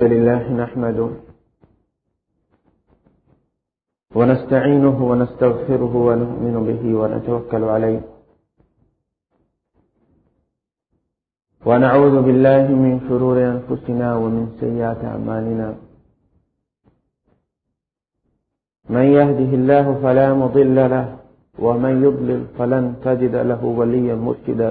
لله نحمده ونستعينه ونستغفره ونؤمن به ونتوكل عليه ونعوذ بالله من شرور أنفسنا ومن سيئات أعمالنا من يهده الله فلا مضل له ومن يضلل فلن تجد له وليا مرشدا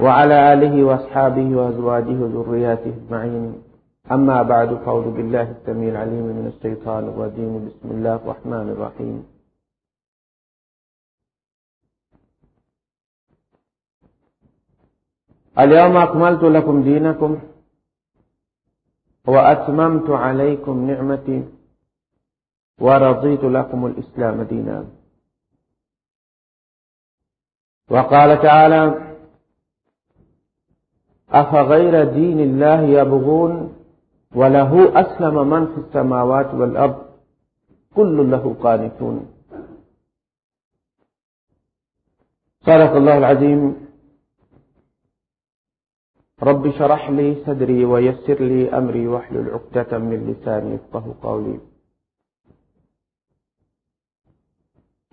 وعلى آله وأصحابه وأزواجه وذرياته اجمعين أما بعد، فأعوذ بالله السميع العليم من الشيطان الرجيم. بسم الله الرحمن الرحيم. اليوم أكملت لكم دينكم وأتممت عليكم نعمتي ورضيت لكم الإسلام دينا. وقال تعالى أفغير دين الله يبغون وله أسلم من في السماوات والأرض؟ كل له قانتون. صدق الله العظيم. رب شرح لي صدري ويسر لي أمري واحلل عقدة من لساني يفقه قولي.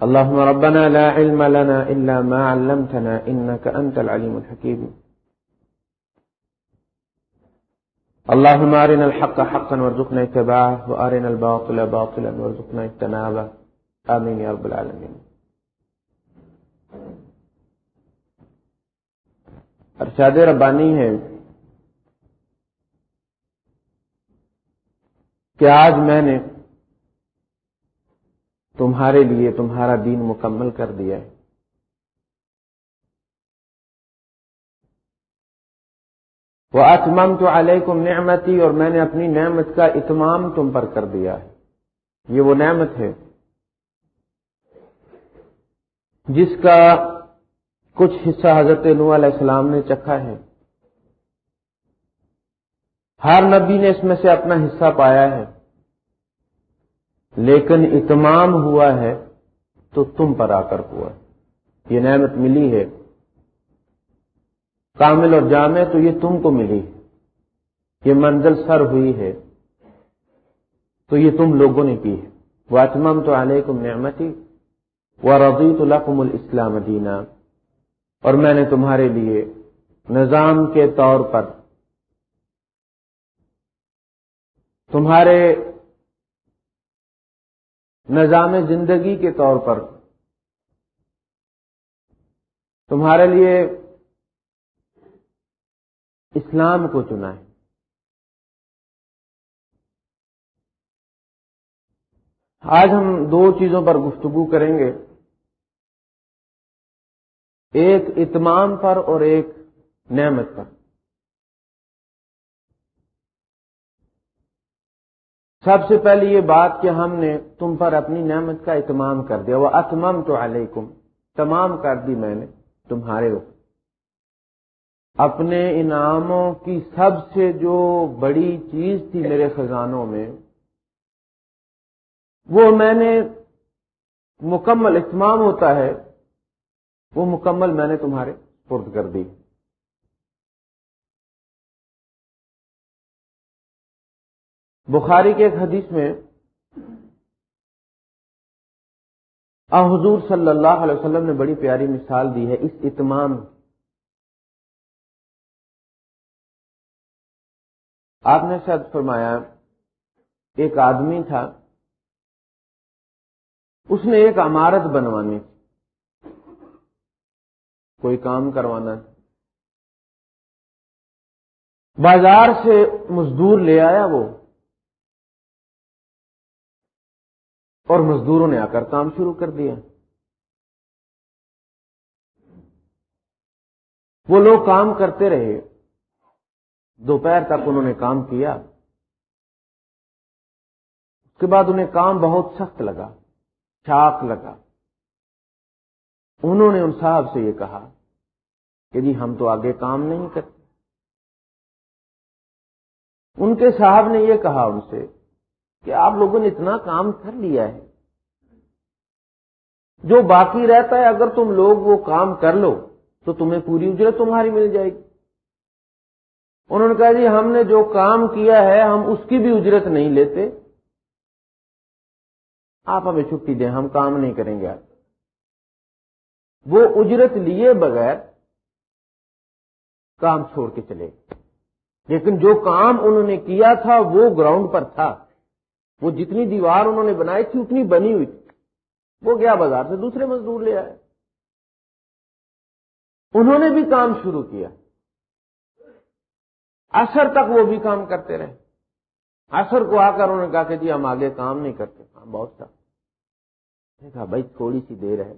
اللهم ربنا لا علم لنا إلا ما علمتنا إنك أنت العليم الحكيم. اللهم أرنا الحق حقا وارزقنا اتباعه، وأرنا الباطل باطلا وارزقنا اجتنابه. آمين يا رب العالمين. ارشاد ربانی ہے کہ آج میں نے تمہارے لیے تمہارا دین مکمل کر دیا ہے۔ وہ اتمام تو علیکم نعمتی اور میں نے اپنی نعمت کا اتمام تم پر کر دیا ہے۔ یہ وہ نعمت ہے جس کا کچھ حصہ حضرت نو علیہ السلام نے چکھا ہے۔ ہر نبی نے اس میں سے اپنا حصہ پایا ہے۔ لیکن اتمام ہوا ہے تو تم پر آ کر ہوا۔ یہ نعمت ملی ہے۔ کامل اور جامع تو یہ تم کو ملی۔ یہ منزل سر ہوئی ہے۔ تو یہ تم لوگوں نے کی ہے۔ وہ اتمام تو علیکم نعمتی وہ رضیت القم الاسلام دینا۔ اور میں نے تمہارے لیے نظام کے طور پر تمہارے نظام زندگی کے طور پر تمہارے لیے اسلام کو چنا ہے۔ آج ہم دو چیزوں پر گفتگو کریں گے۔ ایک اتمام پر اور ایک نعمت پر۔ سب سے پہلے یہ بات کہ ہم نے تم پر اپنی نعمت کا اتمام کر دیا۔ وہ اتمم تو علیکم تمام کر دی میں نے تمہارے اوپر۔ اپنے انعاموں کی سب سے جو بڑی چیز تھی میرے خزانوں میں، وہ میں نے مکمل اتمام ہوتا ہے، وہ مکمل میں نے تمہارے پرد کر دی۔ بخاری کے ایک حدیث میں حضور صلی اللہ علیہ وسلم نے بڑی پیاری مثال دی ہے، اس اتمام آپ نے شاید فرمایا، ایک آدمی تھا، اس نے ایک عمارت بنوانی تھی کوئی کام کروانا۔ بازار سے مزدور لے آیا وہ، اور مزدوروں نے آ کر کام شروع کر دیا۔ وہ لوگ کام کرتے رہے۔ دوپہر تک انہوں نے کام کیا۔ اس کے بعد انہیں کام بہت سخت لگا، چاک لگا۔ انہوں نے ان صاحب سے یہ کہا کہ جی ہم تو آگے کام نہیں کرتے۔ ان کے صاحب نے یہ کہا ان سے کہ آپ لوگوں نے اتنا کام کر لیا ہے۔ جو باقی رہتا ہے، اگر تم لوگ وہ کام کر لو تو تمہیں پوری اجرت تمہاری مل جائے گی۔ انہوں نے کہا جی ہم نے جو کام کیا ہے ہم اس کی بھی اجرت نہیں لیتے۔ آپ ہمیں چھٹی دیں، ہم کام نہیں کریں گے۔ وہ اجرت لیے بغیر کام چھوڑ کے چلے۔ لیکن جو کام انہوں نے کیا تھا وہ گراؤنڈ پر تھا۔ وہ جتنی دیوار انہوں نے بنائی تھی اتنی بنی ہوئی تھی۔ وہ گیا بازار سے دوسرے مزدور لے آئے۔ انہوں نے بھی کام شروع کیا۔ اثر تک وہ بھی کام کرتے رہے۔ اثر کو آ کر انہوں نے کہا کہ جی ہم آگے کام نہیں کرتے۔ کام بہت سا کہا، بھائی، تھوڑی سی دیر ہے۔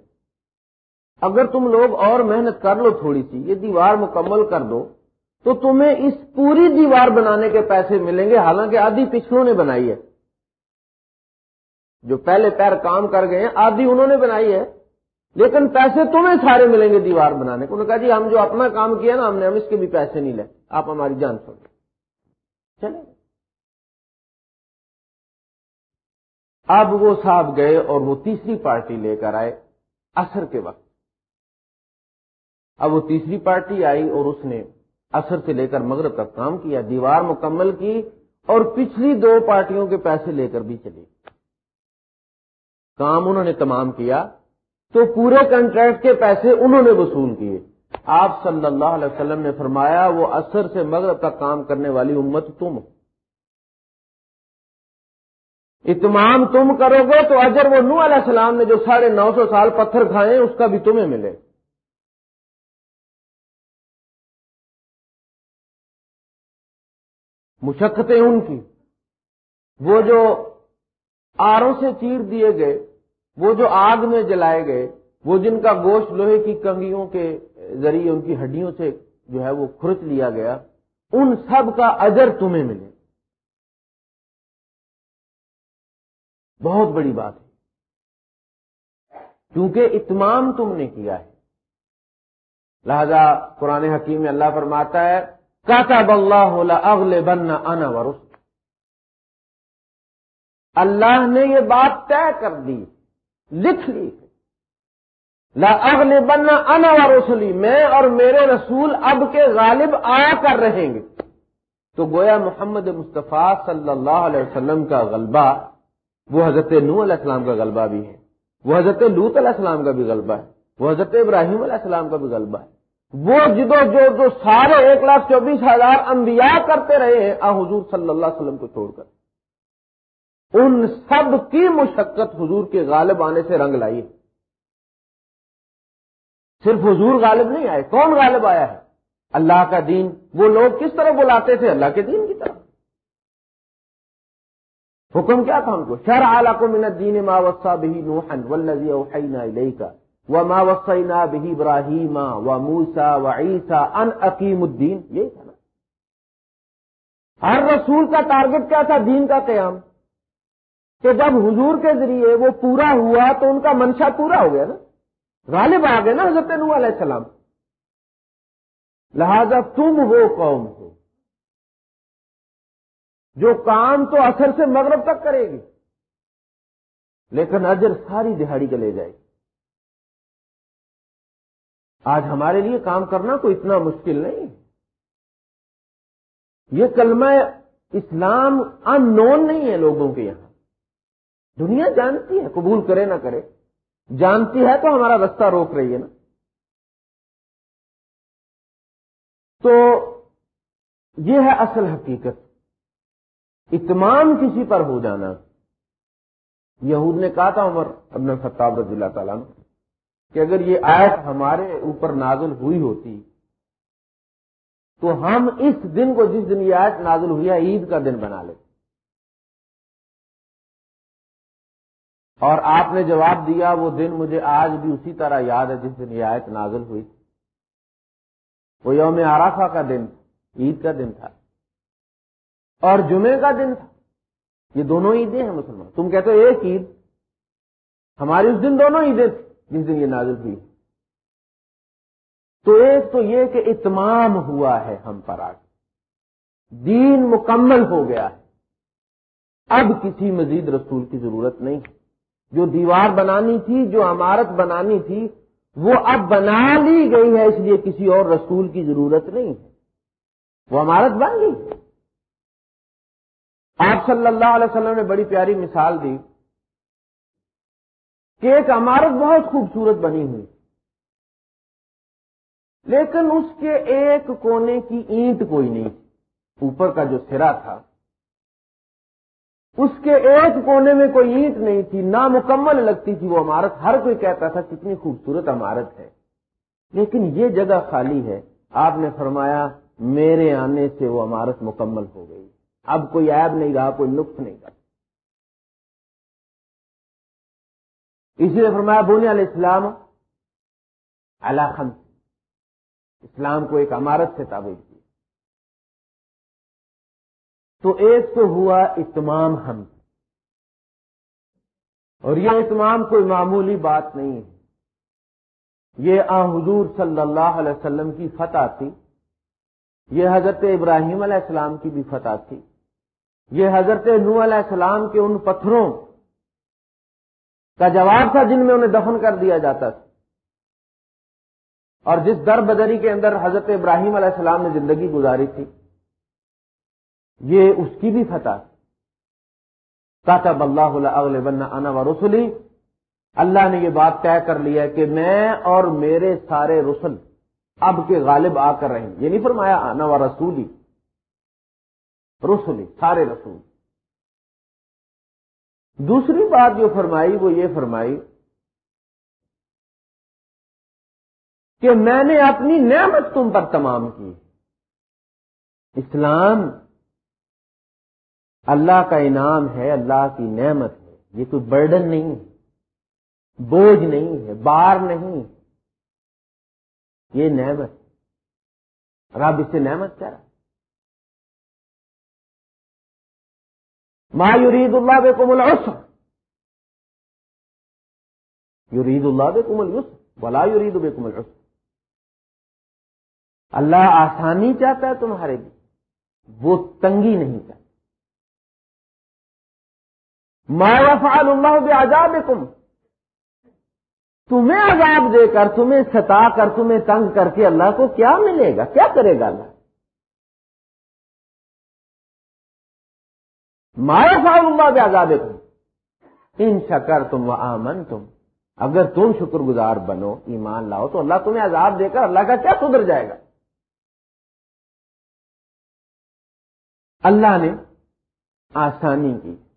اگر تم لوگ اور محنت کر لو تھوڑی سی، یہ دیوار مکمل کر دو، تو تمہیں اس پوری دیوار بنانے کے پیسے ملیں گے۔ حالانکہ آدھی پچھلوں نے بنائی ہے۔ جو پہلے پیر کام کر گئے ہیں، آدھی انہوں نے بنائی ہے۔ لیکن پیسے تمہیں سارے ملیں گے دیوار بنانے کو۔ انہوں نے کہا جی ہم جو اپنا کام کیا نا، ہم نے، ہم اس کے بھی پیسے نہیں لے۔ آپ ہماری جان سن چلے اب وہ صاحب گئے اور وہ تیسری پارٹی لے کر آئے اثر کے وقت۔ اب وہ تیسری پارٹی آئی اور اس نے اثر سے لے کر مغرب تک کام کیا، دیوار مکمل کی اور پچھلی دو پارٹیوں کے پیسے لے کر بھی چلی۔ کام انہوں نے تمام کیا تو پورے کنٹریکٹ کے پیسے انہوں نے وصول کیے۔ آپ صلی اللہ علیہ وسلم نے فرمایا، وہ اثر سے مغرب تک کام کرنے والی امت تم اتمام تم کرو گے تو اجر وہ نو علیہ السلام نے جو ساڑھے نو سو سال پتھر کھائے، اس کا بھی تمہیں ملے۔ مشقتیں ان کی۔ وہ جو آروں سے چیر دیے گئے، وہ جو آگ میں جلائے گئے، وہ جن کا گوشت لوہے کی کنگیوں کے ذریعے ان کی ہڈیوں سے جو ہے وہ کھرچ لیا گیا، ان سب کا اجر تمہیں ملے۔ بہت بڑی بات ہے۔ کیونکہ اتمام تم نے کیا ہے۔ لہذا قرآن حکیم میں اللہ فرماتا ہے کاتب اللہ اغل بننا انا ورس اللہ نے یہ بات طے کر دی، لکھ لی۔ لا اغل بننا انا ورسلی میں اور میرے رسول اب کے غالب آیا کر رہیں گے۔ تو گویا محمد مصطفیٰ صلی اللہ علیہ وسلم کا غلبہ، وہ حضرت نو علیہ السلام کا غلبہ بھی ہے۔ وہ حضرت لوت علیہ السلام کا بھی غلبہ ہے۔ وہ حضرت ابراہیم علیہ السلام کا بھی غلبہ ہے۔ وہ جدو جو جو سارے ایک لاکھ چوبیس ہزار انبیاء کرتے رہے ہیں، آ حضور صلی اللہ علیہ وسلم کو چھوڑ کر۔ ان سب کی مشقت حضور کے غالب آنے سے رنگ لائی صرف حضور غالب نہیں آئے، کون غالب آیا ہے؟ اللہ کا دین، وہ لوگ کس طرح بلاتے تھے؟ اللہ کے دین کی طرف حکم کیا تھا ان کو؟ شر اعلی کو منت دین ما وسا بھی نوحن ولزی اوحینا کا و ما وسینا بھی ابراہیم و موسا و عیسا ان عقیم الدین۔ یہی تھا نا۔ ہر رسول کا ٹارگٹ کیا تھا؟ دین کا قیام۔ کہ جب حضور کے ذریعے وہ پورا ہوا تو ان کا منشا پورا ہو گیا نا۔ غالب آ گئے نا حضرت نو علیہ السلام۔ لہذا تم وہ قوم ہو۔ جو کام تو اثر سے مغرب تک کرے گی، لیکن اجر ساری دہاڑی کے لے جائے گی۔ آج ہمارے لیے کام کرنا کوئی اتنا مشکل نہیں۔ یہ کلمہ اسلام ان نون نہیں ہے لوگوں کے یہاں۔ دنیا جانتی ہے، قبول کرے نہ کرے۔ جانتی ہے تو ہمارا رستہ روک رہی ہے نا۔ تو یہ ہے اصل حقیقت۔ اتمام کسی پر ہو جانا۔ یہود نے کہا تھا عمر ابن خطاب رضی اللہ تعالیٰ کہ اگر یہ آیت ہمارے اوپر نازل ہوئی ہوتی تو ہم اس دن کو جس دن یہ آیت نازل ہوئی ہے، عید کا دن بنا لیتے۔ اور آپ نے جواب دیا، وہ دن مجھے آج بھی اسی طرح یاد ہے جس دن یہ آیت نازل ہوئی۔ وہ یوم عرفہ کا دن، عید کا دن تھا۔ اور جمعے کا دن تھا۔ یہ دونوں عیدیں ہیں مسلمان۔ تم کہتے ہو ایک عید۔ ہماری اس دن دونوں عیدیں تھیں جس دن یہ نازل ہوئی۔ تو ایک تو یہ کہ اتمام ہوا ہے ہم پر آج۔ دین مکمل ہو گیا ہے۔ اب کسی مزید رسول کی ضرورت نہیں۔ ہے جو دیوار بنانی تھی، جو عمارت بنانی تھی، وہ اب بنا لی گئی ہے، اس لیے کسی اور رسول کی ضرورت نہیں ہے۔ وہ عمارت بن گئی۔ آپ صلی اللہ علیہ وسلم نے بڑی پیاری مثال دی کہ ایک عمارت بہت خوبصورت بنی ہوئی۔ لیکن اس کے ایک کونے کی اینٹ کوئی نہیں۔ اوپر کا جو سرا تھا اس کے ایک کونے میں کوئی اینٹ نہیں تھی نامکمل لگتی تھی وہ عمارت۔ ہر کوئی کہتا تھا، کتنی خوبصورت عمارت ہے۔ لیکن یہ جگہ خالی ہے۔ آپ نے فرمایا، میرے آنے سے وہ عمارت مکمل ہو گئی۔ اب کوئی عیب نہیں رہا، کوئی نقص نہیں رہا۔ اسی لیے فرمایا بونے علیہ السلام خم اسلام کو ایک عمارت سے تعبیر تو ایک تو ہوا اتمام ہم اور یہ اتمام کوئی معمولی بات نہیں ہے۔ یہ آ حضور صلی اللہ علیہ وسلم کی فتح تھی۔ یہ حضرت ابراہیم علیہ السلام کی بھی فتح تھی۔ یہ حضرت نو علیہ السلام کے ان پتھروں کا جواب تھا جن میں انہیں دفن کر دیا جاتا تھا۔ اور جس در بدری کے اندر حضرت ابراہیم علیہ السلام نے زندگی گزاری تھی۔ یہ اس کی بھی فتح کاتب اللہ اغل بن انا و رسولی اللہ نے یہ بات طے کر لیا کہ میں اور میرے سارے رسل اب کے غالب آ کر رہیں۔ یہ نہیں فرمایا انا و رسولی رسولی سارے رسول۔ دوسری بات جو فرمائی وہ یہ فرمائی کہ میں نے اپنی نعمت تم پر تمام کی۔ اسلام اللہ کا انعام ہے، اللہ کی نعمت ہے۔ یہ کوئی برڈن نہیں ہے، بوجھ نہیں ہے، بار نہیں۔ یہ نعمت اور آپ اس سے نعمت کیا؟ رہا ما یرید اللہ بے کمل یرید اللہ بے کمل ولا یرید بے کمل اللہ آسانی چاہتا ہے تمہارے لیے، وہ تنگی نہیں چاہتا۔ ما یفعل اللہ بعذاب تمہیں عذاب دے کر، تمہیں ستا کر، تمہیں تنگ کر کے اللہ کو کیا ملے گا؟ کیا کرے گا اللہ؟ مایا فعال اللہ بعذاب ان شکر تم و آمن تم اگر تم شکر گزار بنو، ایمان لاؤ، تو اللہ تمہیں عذاب دے کر اللہ کا کیا سدھر جائے گا؟ اللہ نے آسانی کی۔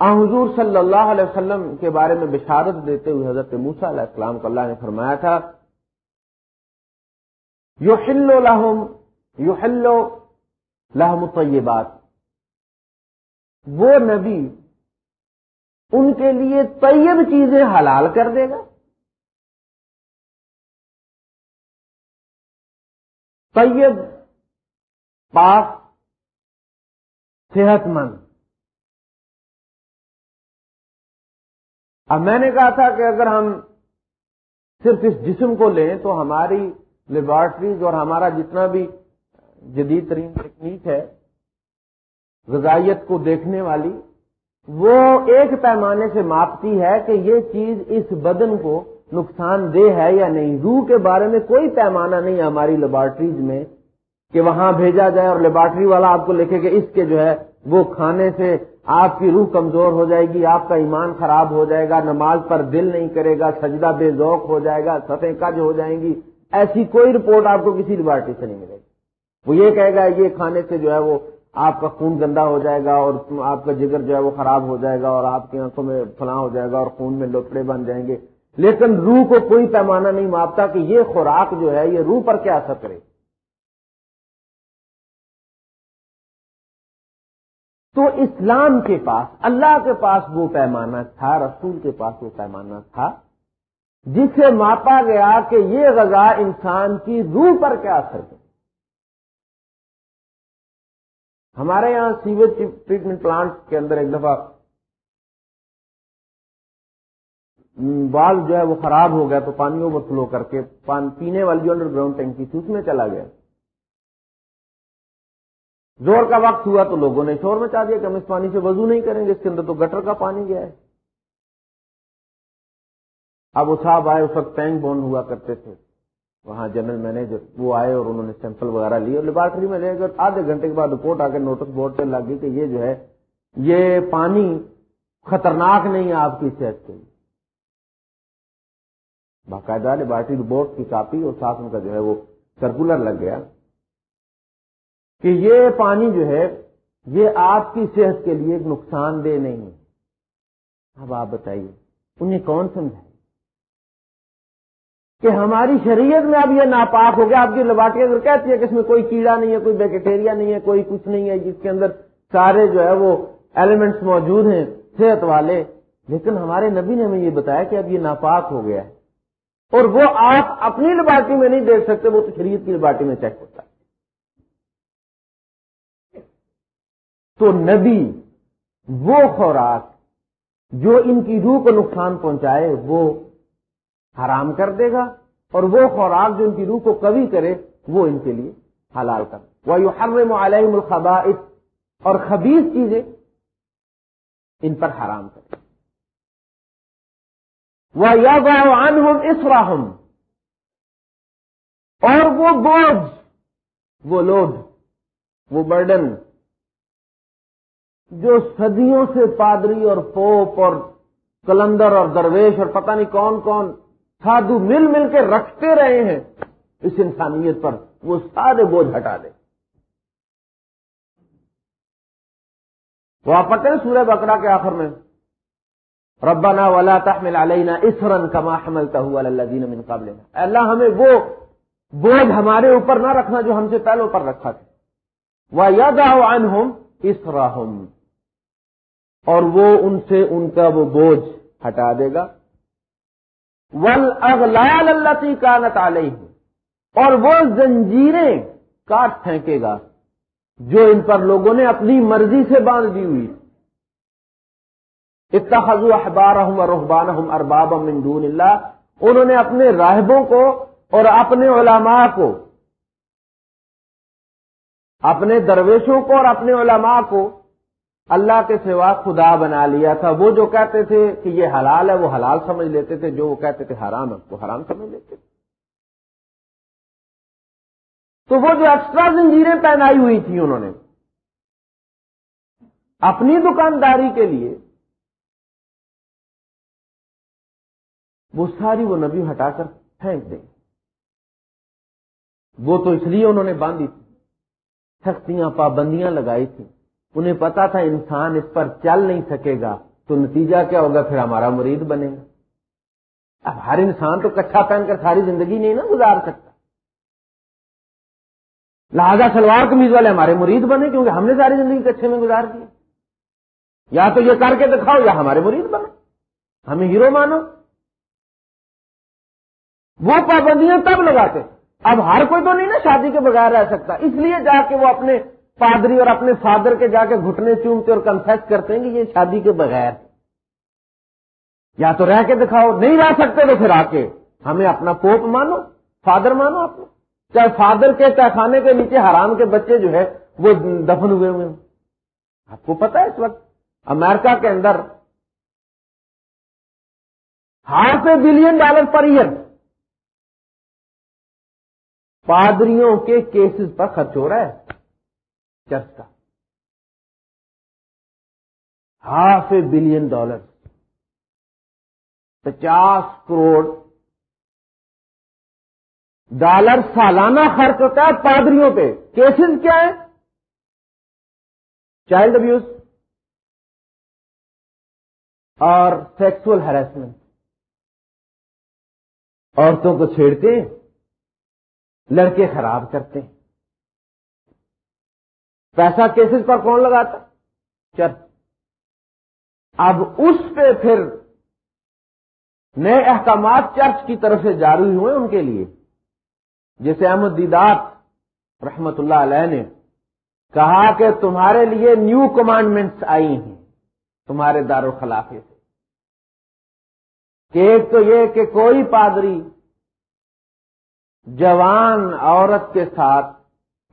حضور صلی اللہ علیہ وسلم کے بارے میں بشارت دیتے ہوئے حضرت موسا علیہ السلام کو اللہ نے فرمایا تھا یو ہلو لہم یو ہلو لہم وہ نبی ان کے لیے طیب چیزیں حلال کر دے گا۔ طیب، پاک، صحت مند۔ اب میں نے کہا تھا کہ اگر ہم صرف اس جسم کو لیں تو ہماری لیبارٹریز اور ہمارا جتنا بھی جدید ترین تکنیک ہے، غذائیت کو دیکھنے والی، وہ ایک پیمانے سے ماپتی ہے کہ یہ چیز اس بدن کو نقصان دہ ہے یا نہیں۔ روح کے بارے میں کوئی پیمانہ نہیں ہے ہماری لیبارٹریز میں کہ وہاں بھیجا جائے اور لیبارٹری والا آپ کو لکھے کہ اس کے جو ہے وہ کھانے سے آپ کی روح کمزور ہو جائے گی، آپ کا ایمان خراب ہو جائے گا، نماز پر دل نہیں کرے گا، سجدہ بے ذوق ہو جائے گا سطح کج ہو جائیں گی، ایسی کوئی رپورٹ آپ کو کسی لیبارٹری سے نہیں ملے گی۔ وہ یہ کہے گا، یہ کھانے سے جو ہے وہ آپ کا خون گندا ہو جائے گا اور آپ کا جگر جو ہے وہ خراب ہو جائے گا اور آپ کی آنکھوں میں فلاں ہو جائے گا اور خون میں لوٹڑے بن جائیں گے۔ لیکن روح کو کوئی پیمانہ نہیں ماپتا کہ یہ خوراک جو ہے، یہ روح پر کیا اثر کرے۔ تو اسلام کے پاس، اللہ کے پاس وہ پیمانہ تھا، رسول کے پاس وہ پیمانہ تھا، جسے ماپا گیا کہ یہ غذا انسان کی روح پر کیا اثر ہے ہمارے یہاں سیویج ٹریٹمنٹ پلانٹ کے اندر ایک دفعہ بال جو ہے وہ خراب ہو گیا تو پانی اوور فلو کر کے پینے والی جو انڈر گراؤنڈ ٹینکی تھی، اس میں چلا گیا۔ زور کا وقت ہوا تو لوگوں نے شور میں چاہ دیا کہ ہم اس پانی سے وضو نہیں کریں گے، اس کے اندر تو گٹر کا پانی گیا ہے۔ اب وہ صاحب آئے، اس وقت ٹینک بون ہوا کرتے تھے۔ وہاں جنرل مینیجر، وہ آئے اور انہوں نے سیمپل وغیرہ لیے اور لیبارٹری میں لے گئے۔ آدھے گھنٹے کے بعد رپورٹ آ کے نوٹس بورڈ پہ لگ گئی کہ یہ جو ہے، یہ پانی خطرناک نہیں ہے آپ کی صحت کے لیے۔ باقاعدہ لیبارٹری رپورٹ کی کاپی اور ساتھ ان کا جو ہے وہ سرکولر لگ گیا۔ کہ یہ پانی جو ہے، یہ آپ کی صحت کے لیے نقصان دہ نہیں ہے۔ اب آپ بتائیے، انہیں کون سمجھائے کہ ہماری شریعت میں اب یہ ناپاک ہو گیا، آپ کی لباٹی اگر کہتی ہے کہ اس میں کوئی کیڑا نہیں ہے، کوئی بیکٹیریا نہیں ہے، کوئی کچھ نہیں ہے، جس کے اندر سارے جو ہے وہ ایلیمنٹس موجود ہیں، صحت والے، لیکن ہمارے نبی نے ہمیں یہ بتایا کہ اب یہ ناپاک ہو گیا ہے۔ اور وہ آپ اپنی لباٹی میں نہیں دیکھ سکتے، وہ تو شریعت کی لباٹی میں چیک ہوتا ہے۔ تو نبی وہ خوراک جو ان کی روح کو نقصان پہنچائے وہ حرام کر دے گا اور وہ خوراک جو ان کی روح کو کبھی کرے وہ ان کے لیے حلال کر وہ یو ہر علیہم الخبائث اور خبیص چیزیں ان پر حرام کرے۔ وہ یا اسراہم اور وہ بوجھ، وہ لوڈ، وہ برڈن جو صدیوں سے پادری اور پوپ اور کلندر اور درویش اور پتہ نہیں کون کون سادھو مل مل کے رکھتے رہے ہیں، اس انسانیت پر وہ سارے بوجھ ہٹا دے۔ وہ آپ پڑھتے ہیں سورہ بکرا کے آخر میں۔ ربنا ولا تحمل علینا اسرن کما حملتا ہوا الذین من قبلنا۔ اللہ، ہمیں وہ بوجھ ہمارے اوپر نہ رکھنا جو ہم سے پہلے اوپر رکھا تھا۔ وہ یاد عنہم اسراہم اور وہ ان سے ان کا وہ بوجھ ہٹا دے گا۔ ول اغلال اللہ کا اور وہ زنجیریں کاٹ پھینکے گا جو ان پر لوگوں نے اپنی مرضی سے باندھ دی ہوئی۔ اتخذ احبار رحبان ارباب من دون اللہ۔ انہوں نے اپنے راہبوں کو اور اپنے علماء کو، اپنے درویشوں کو اور اپنے علماء کو اللہ کے سوا خدا بنا لیا تھا۔ وہ جو کہتے تھے کہ یہ حلال ہے، وہ حلال سمجھ لیتے تھے۔ جو وہ کہتے تھے حرام ہے، وہ حرام سمجھ لیتے تھے۔ تو وہ جو ایکسٹرا زنجیریں پہنائی ہوئی تھیں انہوں نے، اپنی دکانداری کے لیے، وہ ساری وہ نبی ہٹا کر پھینک دیں۔ وہ تو اس لیے انہوں نے باندھی تھی، سختیاں، پابندیاں لگائی تھیں۔ انہیں پتا تھا انسان اس پر چل نہیں سکے گا، تو نتیجہ کیا ہوگا؟ پھر ہمارا مرید بنے گا۔ اب ہر انسان تو کچھا پہن کر ساری زندگی نہیں نا گزار سکتا۔ لہذا سلوار کمیز والے ہمارے مرید بنے کیونکہ ہم نے ساری زندگی کچھے میں گزار دی۔ یا تو یہ کر کے دکھاؤ یا ہمارے مرید بنے۔ ہمیں ہیرو مانو۔ وہ پابندیاں تب لگاتے۔ اب ہر کوئی تو نہیں نا شادی کے بغیر رہ سکتا۔ اس لیے جا کے وہ اپنے پادری اور اپنے فادر کے جا کے گھٹنے چومتے اور کنفیس کرتے ہیں کہ یہ شادی کے بغیر یا تو رہ کے دکھاؤ، نہیں رہ سکتے تو پھر آ کے ہمیں اپنا پوپ مانو، فادر مانو آپ چاہے فادر کے خانے کے نیچے، حرام کے بچے جو ہے وہ دفن ہوئے ہوئے ہیں۔ آپ کو پتا ہے اس وقت امریکہ کے اندر half a billion dollar per year پادریوں کے کیسز پر خرچ ہو رہا ہے۔ چرچ کا ہاف اے بلین ڈالر۔ پچاس کروڑ۔ ڈالر سالانہ خرچ ہوتا ہے پادریوں پہ۔ کیسز کیا ہے چائلڈ ابیوز اور سیکسل ہراسمنٹ عورتوں کو چھیڑتے ہیں، لڑکے خراب کرتے ہیں۔ پیسہ کیسز پر کون لگاتا؟ چرچ اب اس پہ پھر نئے احکامات چرچ کی طرف سے جاری ہوئے ان کے لیے جیسے احمد دیدات رحمت اللہ علیہ نے کہا کہ تمہارے لیے نیو کمانڈمنٹس آئی ہیں، تمہارے دار الخلافے سے۔ کہ ایک تو یہ کہ کوئی پادری جوان عورت کے ساتھ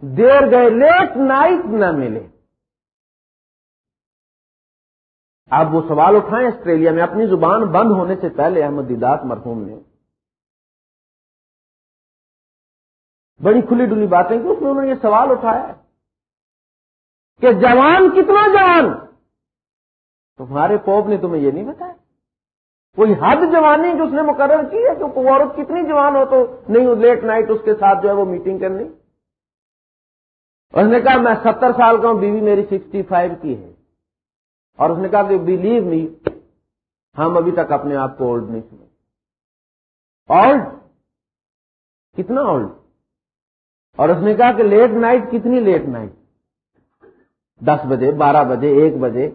دیر گئے، لیٹ نائٹ نہ ملے۔ آپ وہ سوال اٹھائیں آسٹریلیا میں، اپنی زبان بند ہونے سے پہلے احمد دیدات مرحوم نے۔ بڑی کھلی ڈلی باتیں کہ اس میں انہوں نے یہ سوال اٹھایا کہ جوان کتنا جوان؟ تمہارے پوپ نے تمہیں یہ نہیں بتایا۔ کوئی حد جوانی جو اس نے مقرر کی ہے کہ عورت کتنی جوان ہو تو نہیں، لیٹ نائٹ اس کے ساتھ جو ہے وہ میٹنگ کرنی۔ اس نے کہا، میں ستر سال کا ہوں، بیوی میری سکسٹی فائیو کی ہے۔ اور اس نے کہا کہ بلیو می ہم ابھی تک اپنے آپ کو اولڈ نہیں سمجھ اولڈ کتنا اولڈ اور اس نے کہا کہ لیٹ نائٹ کتنی لیٹ نائٹ دس بجے، بارہ بجے، ایک بجے۔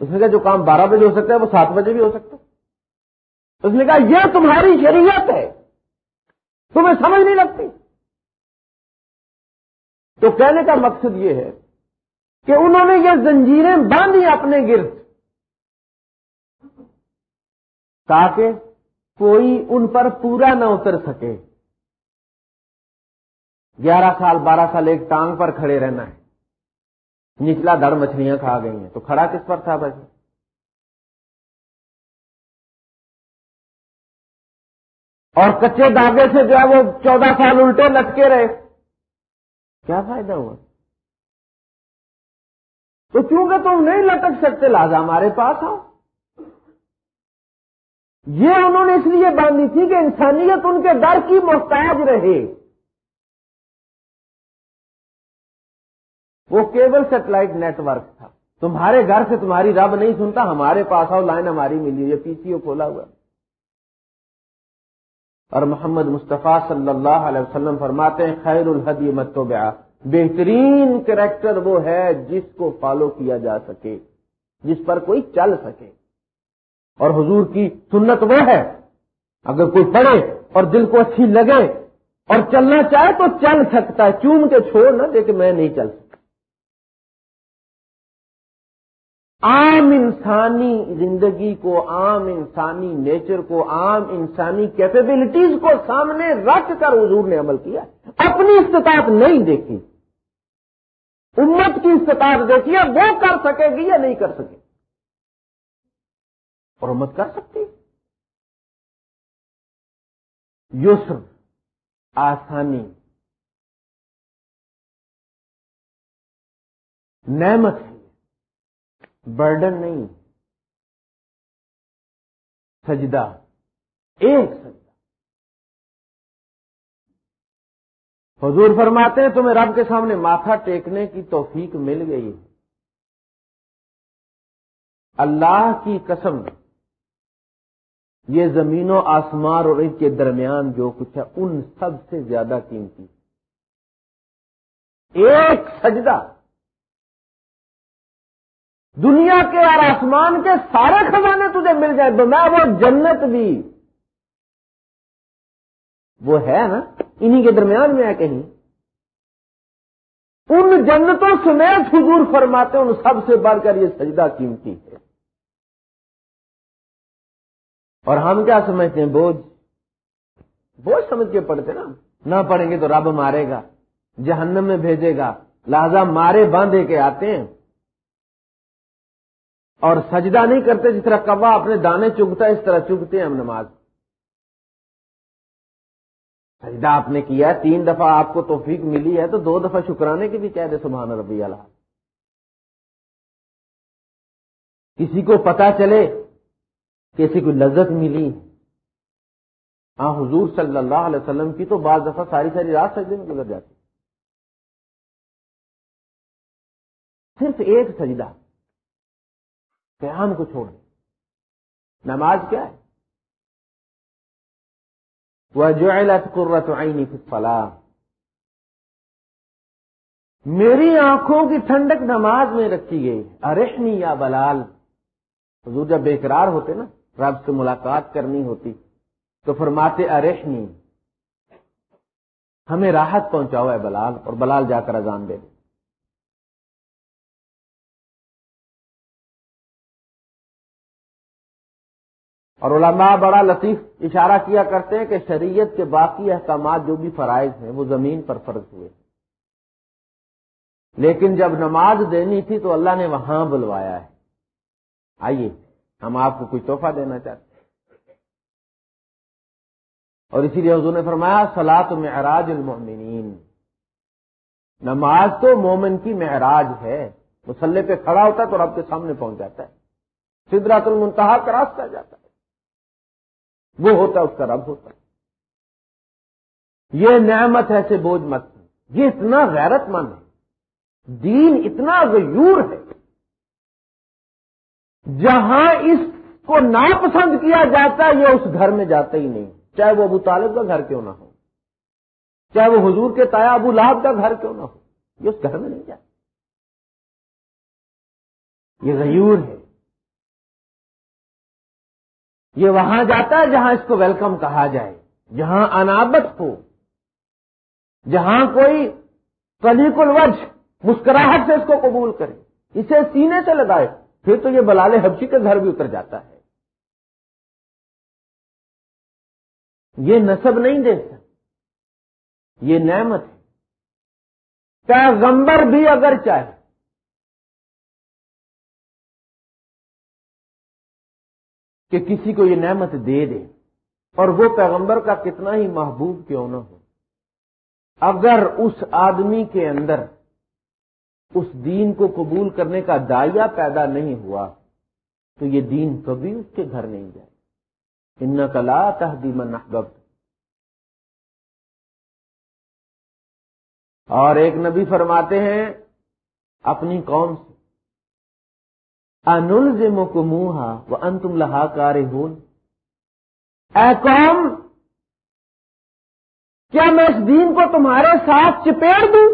اس نے کہا، جو کام بارہ بجے ہو سکتا ہے، وہ سات بجے بھی ہو سکتا ہے۔ اس نے کہا، یہ تمہاری شریعت ہے۔ تمہیں سمجھ نہیں لگتی؟ تو کہنے کا مقصد یہ ہے کہ انہوں نے یہ زنجیریں باندھی اپنے گرد تاکہ کوئی ان پر پورا نہ اتر سکے۔ گیارہ سال، بارہ سال ایک ٹانگ پر کھڑے رہنا ہے۔ نچلا دڑ مچھلیاں کھا گئی ہیں۔ تو کھڑا کس پر تھا بھائی؟ اور کچے داغے سے جو ہے وہ چودہ سال الٹے لٹکے رہے۔ کیا فائدہ ہوا؟ تو کیونکہ تم نہیں لٹک سکتے، لہٰذا ہمارے پاس آؤ۔ یہ انہوں نے اس لیے باندھی تھی کہ انسانیت ان کے ڈر کی محتاج رہے۔ وہ کیبل سیٹلائٹ نیٹ ورک تھا۔ تمہارے گھر سے تمہاری رب نہیں سنتا، ہمارے پاس آؤ، لائن ہماری ملی یہ پی سی او کھولا ہوا اور محمد مصطفیٰ صلی اللہ علیہ وسلم فرماتے ہیں، خیر الحدی متو بہترین کریکٹر وہ ہے جس کو فالو کیا جا سکے، جس پر کوئی چل سکے۔ اور حضور کی سنت وہ ہے، اگر کوئی پڑھے اور دل کو اچھی لگے اور چلنا چاہے تو چل سکتا ہے، چوم کے چھوڑ نہ دے کہ میں نہیں چل سکتا۔ عام انسانی زندگی کو، عام انسانی نیچر کو، عام انسانی کیپیبلٹیز کو سامنے رکھ کر حضور نے عمل کیا۔ اپنی استطاعت نہیں دیکھی۔ امت کی استطاعت دیکھیے وہ کر سکے گی یا نہیں کر سکے۔ اور امت کر سکتی یسر، آسانی۔ نعمت۔ ہے برڈن نہیں، سجدہ، ایک سجدہ۔ حضور فرماتے ہیں، تمہیں رب کے سامنے ماتھا ٹیکنے کی توفیق مل گئی۔ ہے اللہ کی قسم، یہ زمین و آسمان اور ان کے درمیان جو کچھ ہے، ان سب سے زیادہ قیمتی۔ ایک سجدہ۔ دنیا کے اور آسمان کے سارے خزانے تجھے مل جائیں تو میں وہ جنت بھی وہ ہے نا؟ انہی کے درمیان میں ہے کہیں۔ ان جنتوں سمیت حضور فرماتے ان سب سے بڑھ کر یہ سجدہ قیمتی ہے۔ اور ہم کیا سمجھتے ہیں؟ بوجھ۔ بوجھ سمجھ کے پڑھتے نا نہ پڑھیں گے تو رب مارے گا، جہنم میں بھیجے گا، لہذا مارے باندھے کے آتے ہیں۔ اور سجدہ نہیں کرتے جس طرح کبا اپنے دانے چگتا ہے، اس طرح چگتے ہیں ہم نماز۔ سجدہ آپ نے کیا تین دفعہ آپ کو توفیق ملی ہے تو دو دفعہ شکرانے کی بھی کہہ دے، سبحان ربی اللہ۔ کسی کو پتا چلے، کسی کو لذت ملی۔ ہاں حضور صلی اللہ علیہ وسلم کی تو بعض دفعہ ساری ساری رات سجدے میں گزر جاتی۔ صرف ایک سجدہ۔ قیام کو چھوڑ نماز کیا ہے؟ وجعلت قرۃ عینی میری آنکھوں کی ٹھنڈک نماز میں رکھی گئی۔ ارحنی یا بلال۔ حضور جب بے قرار ہوتے نا، رب سے ملاقات کرنی ہوتی۔ تو فرماتے ارحنی ہمیں راحت پہنچاؤ ہے بلال اور بلال جا کر اذان دے دے۔ اور علماء بڑا لطیف اشارہ کیا کرتے ہیں کہ شریعت کے باقی احکامات جو بھی فرائض ہیں وہ زمین پر فرض ہوئے۔ لیکن جب نماز دینی تھی تو اللہ نے وہاں بلوایا ہے۔ آئیے، ہم آپ کو کوئی تحفہ دینا چاہتے ہیں۔ اور اسی لیے حضور نے فرمایا سلاط معراج المؤمنین۔ نماز تو مومن کی معراج ہے، مسلح پہ کھڑا ہوتا ہے تو رب کے سامنے پہنچ جاتا ہے۔ سدرات المنتہا کراس کر جاتا ہے۔ وہ ہوتا ہے، اس کا رب ہوتا یہ نعمت ہے سے بوجھ مت۔ یہ اتنا غیرت مند ہے۔ دین اتنا غیور ہے۔ جہاں اس کو ناپسند کیا جاتا ہے، یہ اس گھر میں جاتا ہی نہیں۔ چاہے وہ ابو طالب کا گھر کیوں نہ ہو۔ چاہے وہ حضور کے تایا ابو لاب کا گھر کیوں نہ ہو۔ یہ اس گھر میں نہیں جاتا۔ یہ غیور ہے۔ یہ وہاں جاتا ہے جہاں اس کو ویلکم کہا جائے، جہاں انابت ہو، جہاں کوئی کلیک الوج مسکراہٹ سے اس کو قبول کرے، اسے سینے سے لگائے، پھر تو یہ بلال حبشی کے گھر بھی اتر جاتا ہے۔ یہ نصب نہیں دیتا یہ نعمت ہے۔ پیغمبر بھی اگر چاہے کہ کسی کو یہ نعمت دے دے اور وہ پیغمبر کا کتنا ہی محبوب کیوں نہ ہو۔ اگر اس آدمی کے اندر اس دین کو قبول کرنے کا دائیا پیدا نہیں ہوا، تو یہ دین کبھی اس کے گھر نہیں جائے۔ ان کلا تحدیم احبب اور ایک نبی فرماتے ہیں، اپنی قوم سے انل زموہا وہ ان تم لہا کار اے قوم، کیا میں اس دین کو تمہارے ساتھ چپیڑ دوں؟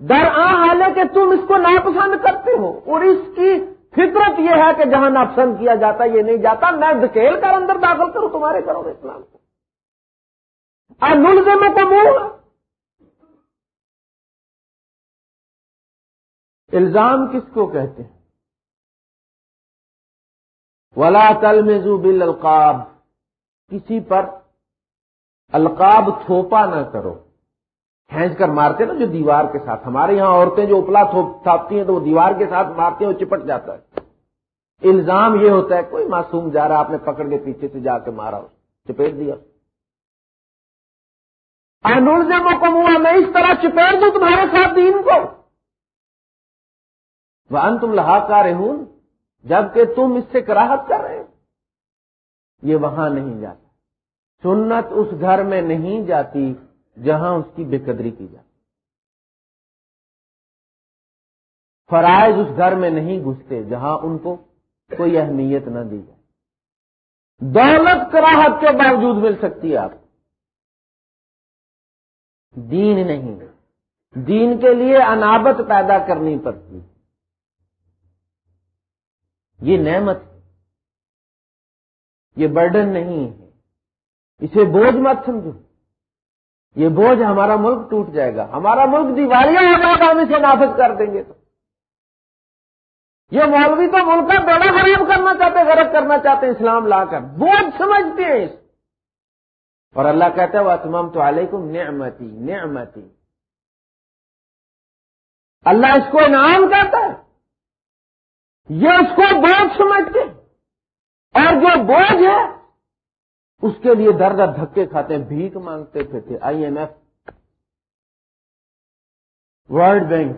در آ حال کہ تم اس کو ناپسند کرتے ہو، اور اس کی فطرت یہ ہے کہ جہاں ناپسند کیا جاتا یہ نہیں جاتا، میں دکیل کر اندر داخل کروں تمہارے کرو اسلام کو۔ ملزم کو منہ الزام کس کو کہتے ہیں؟ ولا تل مزو بل القاب کسی پر القاب تھوپا نہ کرو۔ کھینچ کر مارتے نا جو دیوار کے ساتھ۔ ہمارے یہاں عورتیں جو اپلا تھاپتی ہیں تو وہ دیوار کے ساتھ مارتے ہیں وہ چپٹ جاتا ہے۔ الزام یہ ہوتا ہے، کوئی معصوم جا رہا، آپ نے پکڑ کے پیچھے سے جا کے مارا، چپیٹ دیا۔ میں اس طرح چپیٹ دوں تمہارے ساتھ دین کو۔ وہ ان تم لہا کار ہوں جبکہ تم اس سے کراہت کر رہے ہو۔ یہ وہاں نہیں جاتا۔ سنت اس گھر میں نہیں جاتی جہاں اس کی بے قدری کی جاتی۔ فرائض اس گھر میں نہیں گھستے جہاں ان کو کوئی اہمیت نہ دی جائے۔ دولت کراہت کے باوجود مل سکتی ہے آپ دین نہیں۔ دین کے لیے انابت پیدا کرنی پڑتی۔ یہ نعمت یہ برڈن نہیں ہے۔ اسے بوجھ مت سمجھو۔ یہ بوجھ ہمارا ملک ٹوٹ جائے گا۔ ہمارا ملک دیوالیاں ہمارا ہم اسے نافذ کر دیں گے تو۔ یہ مولوی تو ملک کا بیڑا خراب کرنا چاہتے غرق کرنا چاہتے اسلام لا کر۔ بوجھ سمجھتے ہیں۔ اس اور اللہ کہتا ہے وہ تمام تو علیکم نعمتی نعمتی اللہ اس کو انعام کہتا ہے۔ یہ اس کو بوجھ سمجھتے اور جو بوجھ ہے، اس کے لیے در در دھکے کھاتے ہیں، بھیک مانگتے تھے I M F, World Bank.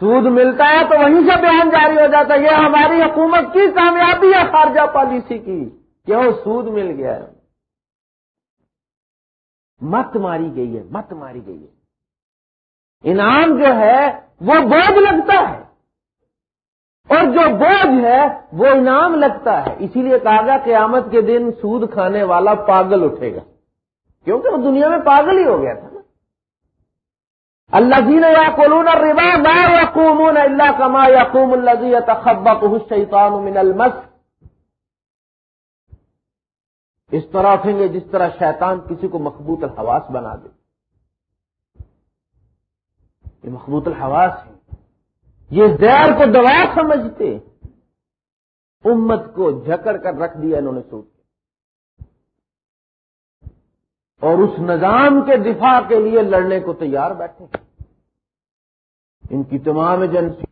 سود ملتا ہے تو وہیں سے بیان جاری ہو جاتا ہے۔ یہ ہماری حکومت کی کامیابی ہے خارجہ پالیسی کی۔ کیوں؟ سود مل گیا ہے۔ مت ماری گئی ہے، مت ماری گئی ہے۔ انعام جو ہے، وہ بوجھ لگتا ہے۔ اور جو بوجھ ہے وہ انعام لگتا ہے اسی لیے کہا گیا قیامت کے دن سود کھانے والا پاگل اٹھے گا کیونکہ وہ دنیا میں پاگل ہی ہو گیا تھا نا۔ اللہ جی نے یا کولون ربا ما یقومون اللہ کما یقوم الذی يتخبطه الشیطان من المس۔ اس طرح اٹھیں گے جس طرح شیطان کسی کو مخبوط الحواس بنا دے۔ یہ مخبوط الحواس ہے یہ زہر کو دوا سمجھتے امت کو جھکڑ کر رکھ دیا انہوں نے سوچ اور اس نظام کے دفاع کے لیے لڑنے کو تیار بیٹھے۔ ان کی تمام ایجنسی۔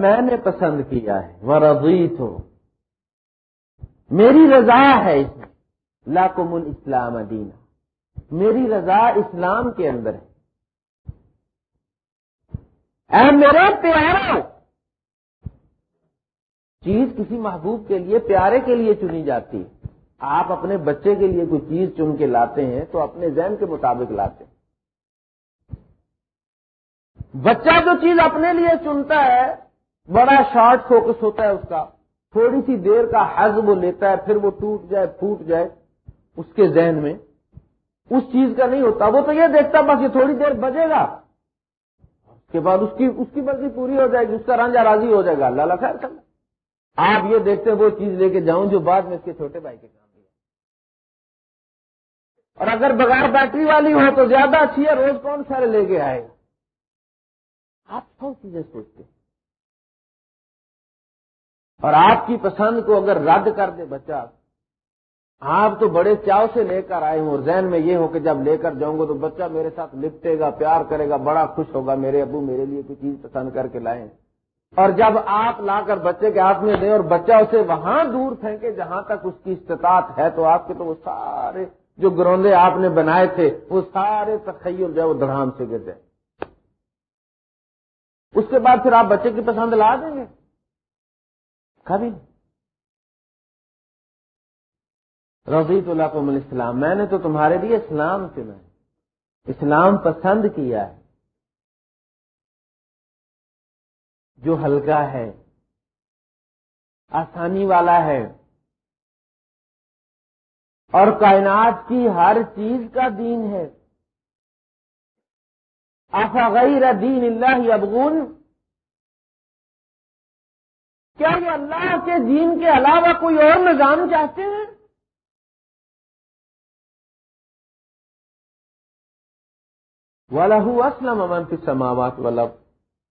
میں نے پسند کیا ہے۔ وہ رضیت ہو میری رضا ہے اس میں۔ لاکم الاسلام دینا۔ میری رضا اسلام کے اندر ہے۔ اے میرے پیاروں چیز کسی محبوب کے لیے، پیارے کے لیے چنی جاتی۔ ہے آپ اپنے بچے کے لیے کوئی چیز چن کے لاتے ہیں تو اپنے ذہن کے مطابق لاتے۔ ہیں بچہ جو چیز اپنے لیے چنتا ہے، بڑا شارٹ فوکس ہوتا ہے اس کا۔ تھوڑی سی دیر کا حز وہ لیتا ہے، پھر وہ ٹوٹ جائے، پھوٹ جائے۔ اس کے ذہن میں اس چیز کا نہیں ہوتا، وہ تو یہ دیکھتا بس یہ تھوڑی دیر بجے گا۔ اس کے بعد اس کی اس کی مرضی پوری ہو جائے گی، اس کا رنجا راضی ہو جائے گا۔ اللہ خیر کر آپ یہ دیکھتے ہیں وہ چیز لے کے جاؤں جو بعد میں اس کے چھوٹے بھائی کے کام دیا اور اگر بغیر بیٹری والی ہو تو زیادہ اچھی ہے، روز کون سارے لے کے آئے؟ گا آپ سو چیزیں سوچتے اور آپ کی پسند کو اگر رد کر دے بچہ آپ تو بڑے چاؤ سے لے کر آئے ہوں اور ذہن میں یہ ہو کہ جب لے کر جاؤں گا تو بچہ میرے ساتھ لپٹے گا، پیار کرے گا، بڑا خوش ہوگا، میرے ابو میرے لیے کوئی چیز پسند کر کے لائیں۔ اور جب آپ لا کر بچے کے ہاتھ میں دیں اور بچہ اسے وہاں دور پھینکے جہاں تک اس کی استطاعت ہے، تو آپ کے تو وہ سارے جو گروندے آپ نے بنائے تھے، وہ سارے تخیل جو ہے وہ دڑام سے گر جائے۔ اس کے بعد پھر آپ بچے کی پسند لا دیں گے؟ کبھی رضیت اللہ کو اسلام میں نے تو تمہارے لیے اسلام چنا ہے۔ اسلام پسند کیا ہے۔ جو ہلکا ہے، آسانی والا ہے۔ اور کائنات کی ہر چیز کا دین ہے۔ آفا غیر دین اللہ ابغون کیا یہ اللہ کے دین کے علاوہ کوئی اور نظام چاہتے ہیں؟ والا اسلم امن کی سماوات والا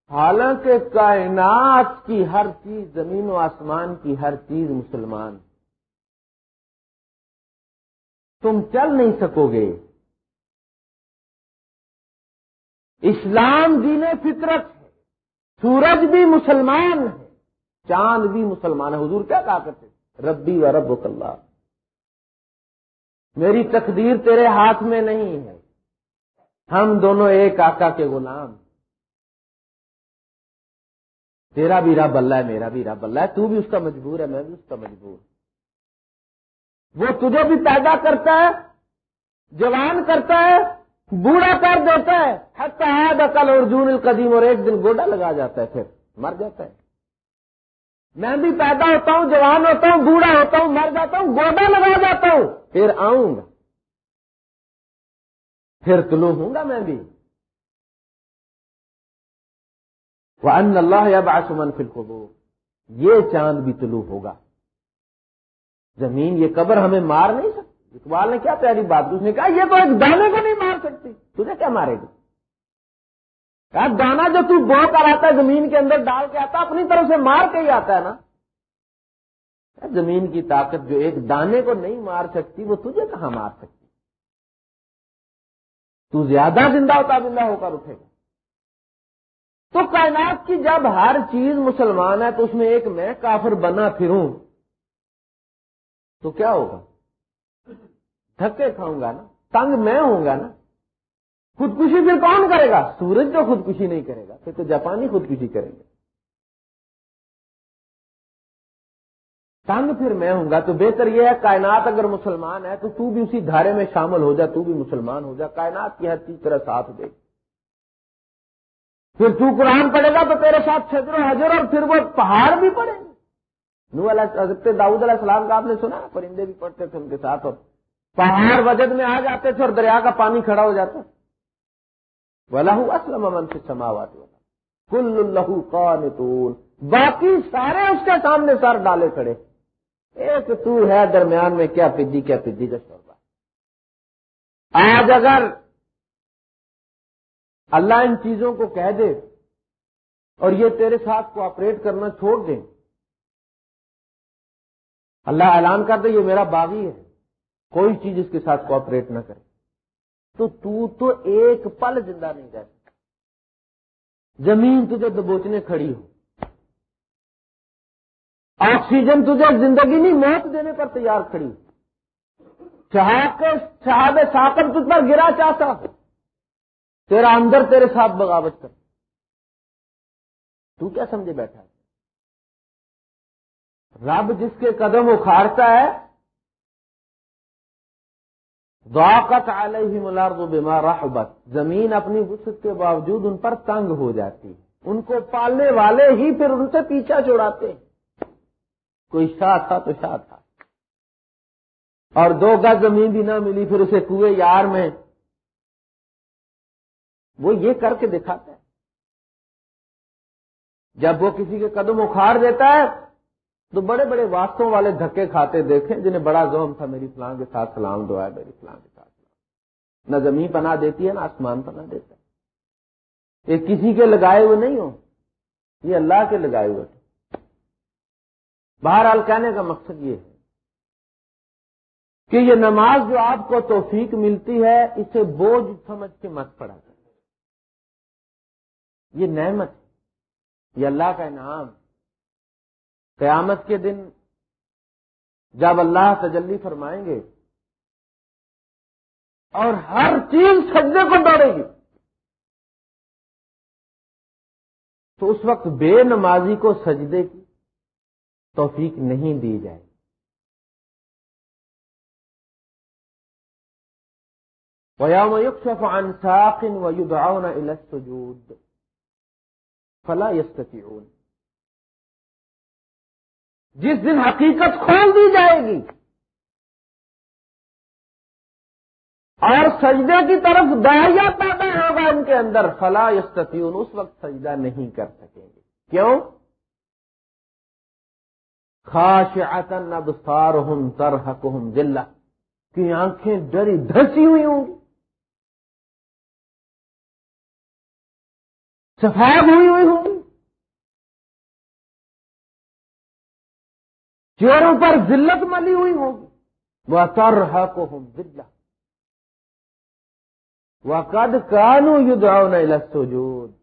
حالانکہ کائنات کی ہر چیز، زمین و آسمان کی ہر چیز مسلمان۔ تم چل نہیں سکو گے اسلام دین فطرت ہے۔ سورج بھی مسلمان ہے۔ چاند بھی مسلمان ہے۔ حضور کیا کہا کرتے ربی و رب اللہ۔ میری تقدیر تیرے ہاتھ میں نہیں ہے۔ ہم دونوں ایک آقا کے غلام۔ تیرا بھی رب اللہ ہے، میرا بھی رب اللہ ہے، تو بھی اس کا مجبور ہے، میں بھی اس کا مجبور۔ وہ تجھے بھی پیدا کرتا ہے، جوان کرتا ہے، بوڑھا کر دیتا ہے۔ حتی عقل اور جون القدیم اور ایک دن گوڈا لگا جاتا ہے، پھر مر جاتا ہے۔ میں بھی پیدا ہوتا ہوں، جوان ہوتا ہوں، بوڑھا ہوتا ہوں، مر جاتا ہوں، گوڈا لگا جاتا ہوں، پھر آؤں گا پھر طلوع ہوں گا میں بھی۔ ان اللہ یا باسمن یہ چاند بھی طلوع ہوگا۔ زمین، یہ قبر ہمیں مار نہیں سکتی۔ اقبال نے کیا پیاری بات اس نے کہا، یہ تو ایک دانے کو نہیں مار سکتی۔ تجھے کیا مارے گی؟ دانا جو تو بو کر آتا ہے، زمین کے اندر ڈال کے آتا اپنی طرف سے مار کے ہی آتا ہے نا۔ زمین کی طاقت جو ایک دانے کو نہیں مار سکتی، وہ تجھے کہاں مار سکتی؟ تو زیادہ زندہ ہوتا زندہ ہو کر اٹھے۔ گا تو کائنات کی جب ہر چیز مسلمان ہے تو اس میں ایک میں کافر بنا پھروں۔ تو کیا ہوگا؟ دھکے کھاؤں گا نا؟ تنگ میں ہوں گا نا؟ خودکشی پھر کون کرے گا؟ سورج تو خودکشی نہیں کرے گا، پھر تو جاپانی خودکشی کریں گے تنگ پھر میں ہوں گا تو بہتر یہ ہے کائنات اگر مسلمان ہے تو تو بھی اسی دھارے میں شامل ہو جا، تو بھی مسلمان ہو جا، کائنات کی ہر چیز طرح ساتھ دے۔ پھر تو قرآن پڑے گا تو تیرے ساتھ چھجر و حجر اور پھر وہ پہاڑ بھی پڑے گے نو علیہ حضرت داؤد علیہ السلام کا آپ نے سنا، پرندے بھی پڑتے تھے ان کے ساتھ اور پہاڑ وجد میں آ جاتے تھے اور دریا کا پانی کھڑا ہو جاتا۔ ولاح اسلم امن سے سماوات کل اللہ قانتون۔ باقی سارے اس کے سامنے سر ڈالے کھڑے۔ ایک تو ہے درمیان میں کیا پدی کیا پدی کا شوربہ آج اگر اللہ ان چیزوں کو کہہ دے اور یہ تیرے ساتھ کوآپریٹ کرنا چھوڑ دیں اللہ اعلان کر دے، یہ میرا باغی ہے، کوئی چیز اس کے ساتھ کوآپریٹ نہ کرے۔ تو تو تو ایک پل زندہ نہیں رہ سکتا۔ زمین تجھے دبوچنے کھڑی ہو۔ آکسیجن تجھے زندگی نہیں، موت دینے پر تیار کھڑی۔ شہاد ساکر تجھ پر گرا چاہتا۔ تیرا اندر تیرے ساتھ بغاوت کر۔ تو کیا سمجھے بیٹھا ہے؟ رب جس کے قدم اکھاڑتا ہے دعاقت علیہ ملارد و بیمار رحبت۔ زمین اپنی وسط کے باوجود ان پر تنگ ہو جاتی۔ ہے ان کو پالنے والے ہی پھر ان سے پیچھا چھوڑاتے ہیں کوئی شاہ تھا تو شاہ تھا۔ اور دو گز زمین بھی نہ ملی، پھر اسے کنویں یار میں وہ یہ کر کے دکھاتا ہے۔ جب وہ کسی کے قدم اکھاڑ دیتا ہے، تو بڑے بڑے واسطوں والے دھکے کھاتے دیکھیں، جنہیں بڑا زوم تھا، میری فلاں کے ساتھ سلام دعا ہے، میری فلاں کے ساتھ سلام۔ نہ زمین پنا دیتی ہے، نہ آسمان پنا دیتا ہے۔ یہ کسی کے لگائے ہوئے نہیں ہو یہ اللہ کے لگائے ہوئے تھے۔ بہرحال کہنے کا مقصد یہ ہے کہ یہ نماز جو آپ کو توفیق ملتی ہے، اسے بوجھ سمجھ کے مت پڑا کر یہ نعمت یہ اللہ کا انعام۔ قیامت کے دن جب اللہ تجلی فرمائیں گے اور ہر چیز سجدے کو دوڑے گی، تو اس وقت بے نمازی کو سجدے کی توفیق نہیں دی جائے۔ ویام یکشف عن ساق ویدعون الى السجود فلا يستطيعون۔ جس دن حقیقت کھول دی جائے گی اور سجدے کی طرف دائیا پیدا ہوگا ان کے اندر، فلا یستیون اس وقت سجدہ نہیں کر سکیں گے۔ کیوں؟ خاش آتن ابسار ہوں ترحق کی آنکھیں ڈری دھسی ہوئی ہوں. گی سفید ہوئی ہوئی ہوں. گی چہروں پر ذلت ملی ہوئی ہوگی وہ ترہ کو ہوں دلہ وہ قد کانو یدعون سجود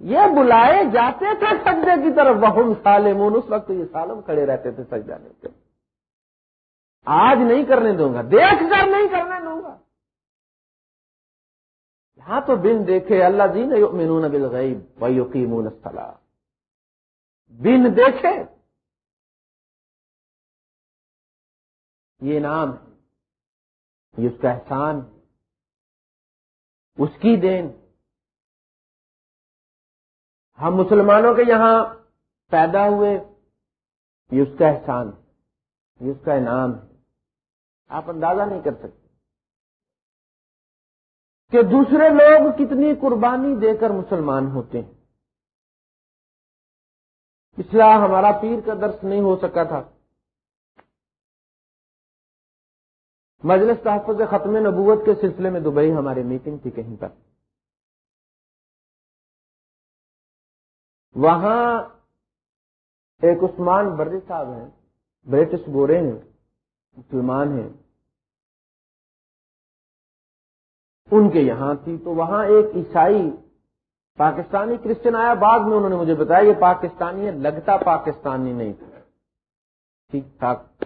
یہ بلائے جاتے تھے سجدے کی طرف وہ سالمون، اس وقت یہ سالم کھڑے رہتے تھے سجدہ نہیں آج نہیں کرنے دوں گا، دیکھ کر نہیں کرنے دوں گا۔ یہاں تو بن دیکھے اللہ جی نے مینون بالغیب و یقیمون الصلاح بن دیکھے۔ یہ نام ہے، یہ اس کا احسان ہے۔ اس کی دین۔ ہم مسلمانوں کے یہاں پیدا ہوئے، یہ اس کا احسان ہے یہ اس کا انعام ہے۔ آپ اندازہ نہیں کر سکتے کہ دوسرے لوگ کتنی قربانی دے کر مسلمان ہوتے ہیں۔ پچھلا ہمارا پیر کا درس نہیں ہو سکا تھا۔ مجلس تحفظ ختم نبوت کے سلسلے میں دبئی ہماری میٹنگ تھی کہیں پر۔ وہاں ایک عثمان بردی صاحب ہیں، برٹش گورے ہیں، مسلمان ہیں۔ ان کے یہاں تھی، تو وہاں ایک عیسائی پاکستانی کرسچن آیا، بعد میں انہوں نے مجھے بتایا، یہ پاکستانی ہے، لگتا پاکستانی نہیں۔ تھا ٹھیک ٹھاک۔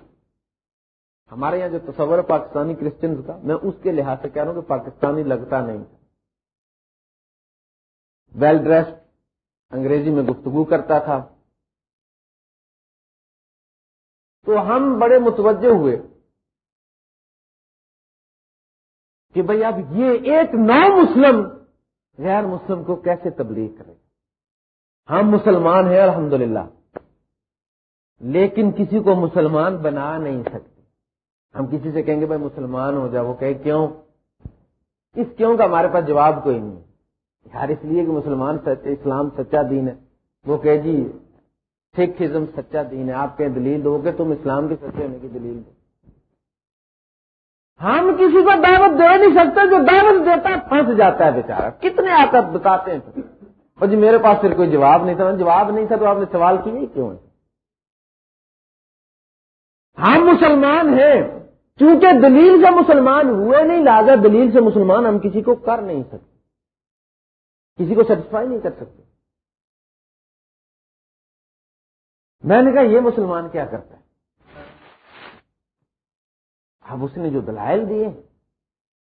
ہمارے یہاں جو تصور ہے پاکستانی کرسچنز کا، میں اس کے لحاظ سے کہہ رہا ہوں کہ پاکستانی لگتا نہیں۔ ویل ڈریسڈ انگریزی میں گفتگو کرتا تھا۔ تو ہم بڑے متوجہ ہوئے کہ بھئی اب یہ ایک نو مسلم غیر مسلم کو کیسے تبلیغ کرے؟ ہم مسلمان ہیں، الحمدللہ، لیکن کسی کو مسلمان بنا نہیں سکتے۔ ہم کسی سے کہیں گے، بھائی مسلمان ہو جا وہ کہے، کیوں؟ اس کیوں کا ہمارے پاس جواب کوئی نہیں۔ یار اس لیے کہ مسلمان اسلام سچا دین ہے۔ وہ کہ جی سکھ ازم سچا دین ہے۔ آپ کہیں دلیل دو گے، تم اسلام کے سچے ہونے کی دلیل دو۔ ہم کسی کو دعوت دے نہیں سکتے، جو دعوت دیتا ہے، پھنس جاتا ہے بیچارہ۔ کتنے آ کر بتاتے ہیں اور جی میرے پاس پھر کوئی جواب نہیں تھا۔ جواب نہیں تھا تو آپ نے سوال کیے کیوں ہے؟ ہم مسلمان ہیں۔ چونکہ دلیل سے مسلمان ہوئے نہیں لاگا دلیل سے مسلمان ہم کسی کو کر نہیں سکتے۔ کسی کو سیٹسفائی نہیں کر سکتے۔ میں نے کہا، یہ مسلمان کیا کرتا ہے؟ اب اس نے جو دلائل دیے،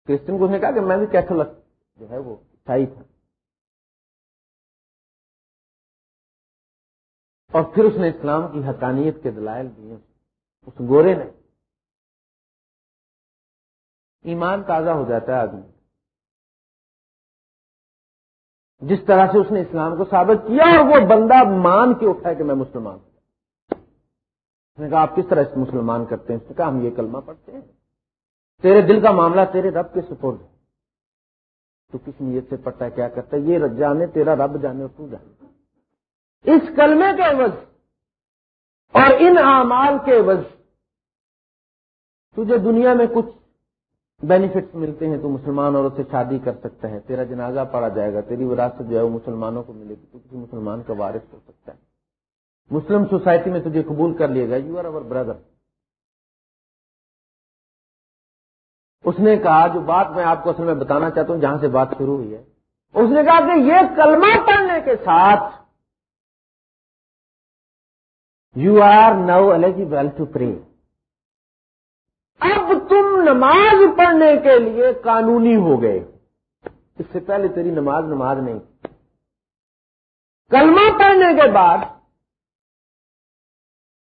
کرسچن کو اس نے کہا کہ میں بھی کیتھولک جو ہے وہ عیسائی تھا۔ اور پھر اس نے اسلام کی حقانیت کے دلائل دیے۔ اس گورے نے۔ ایمان تازہ ہو جاتا ہے آدمی۔ جس طرح سے اس نے اسلام کو ثابت کیا اور وہ بندہ مان کے اٹھا کہ میں مسلمان ہوں۔ اس نے کہا، آپ کس طرح مسلمان کرتے ہیں؟ اس نے کہا، ہم یہ کلمہ پڑھتے ہیں۔ تیرے دل کا معاملہ تیرے رب کے سپورٹ ہے۔ تو کس نیت سے پڑھتا ہے؟ کیا کرتا ہے؟ یہ جانے، تیرا رب جانے اور تو جانے۔ اس کلمے کے عوض اور ان اعمال کے عوض تجھے دنیا میں کچھ بینیفٹس ملتے ہیں تو مسلمان عورت سے شادی کر سکتا ہے، تیرا جنازہ پڑا جائے گا، تیری وراثت جو ہے وہ مسلمانوں کو ملے گی، تو کسی مسلمان کا وارث ہو سکتا ہے۔ مسلم سوسائٹی میں تجھے قبول کر لیے گا یو آر اوور بردر اس نے کہا، جو بات میں آپ کو اصل میں بتانا چاہتا ہوں، جہاں سے بات شروع ہوئی ہے۔ اس نے کہا کہ یہ کلمہ پڑھنے کے ساتھ you are now eligible to pray اب تم نماز پڑھنے کے لیے قانونی ہو گئے۔ اس سے پہلے تیری نماز نماز نہیں۔ کلمہ پڑھنے کے بعد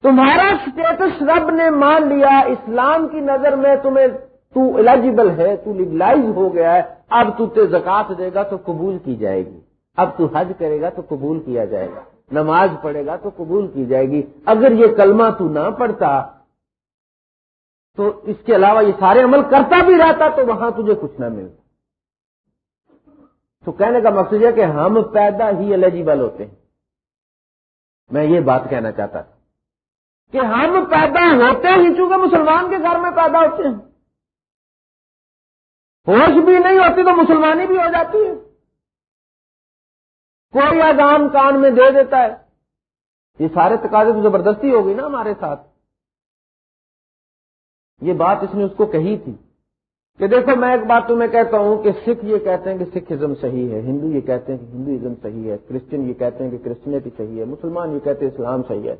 تمہارا اسٹیٹس رب نے مان لیا، اسلام کی نظر میں تمہیں تو ایلیجیبل ہے، تو لیگلائز ہو گیا ہے۔ اب تو تے زکات دے گا تو قبول کی جائے گی۔ اب تو حج کرے گا تو قبول کیا جائے گا۔ نماز پڑھے گا تو قبول کی جائے گی۔ اگر یہ کلمہ تو نہ پڑھتا تو اس کے علاوہ یہ سارے عمل کرتا بھی رہتا تو وہاں تجھے کچھ نہ ملتا۔ تو کہنے کا مقصد ہے کہ ہم پیدا ہی ایلیجیبل ہوتے ہیں۔ میں یہ بات کہنا چاہتا تھا کہ ہم پیدا ہوتے ہی چونکہ مسلمان کے گھر میں پیدا ہوتے ہیں۔ ہوش بھی نہیں ہوتی تو مسلمانی بھی ہو جاتی ہے۔ کوئی آگام کان میں دے دیتا ہے۔ یہ سارے تقاضے تو زبردستی ہوگی نا ہمارے ساتھ۔ یہ بات اس نے اس کو کہی تھی کہ دیکھو میں ایک بات تمہیں کہتا ہوں کہ سکھ یہ کہتے ہیں کہ سکھ ازم صحیح ہے، ہندو یہ کہتے ہیں کہ ہندو ازم صحیح ہے، کرسچن یہ کہتے ہیں کہ کرسچنٹی صحیح ہے، مسلمان یہ کہتے ہیں اسلام صحیح ہے۔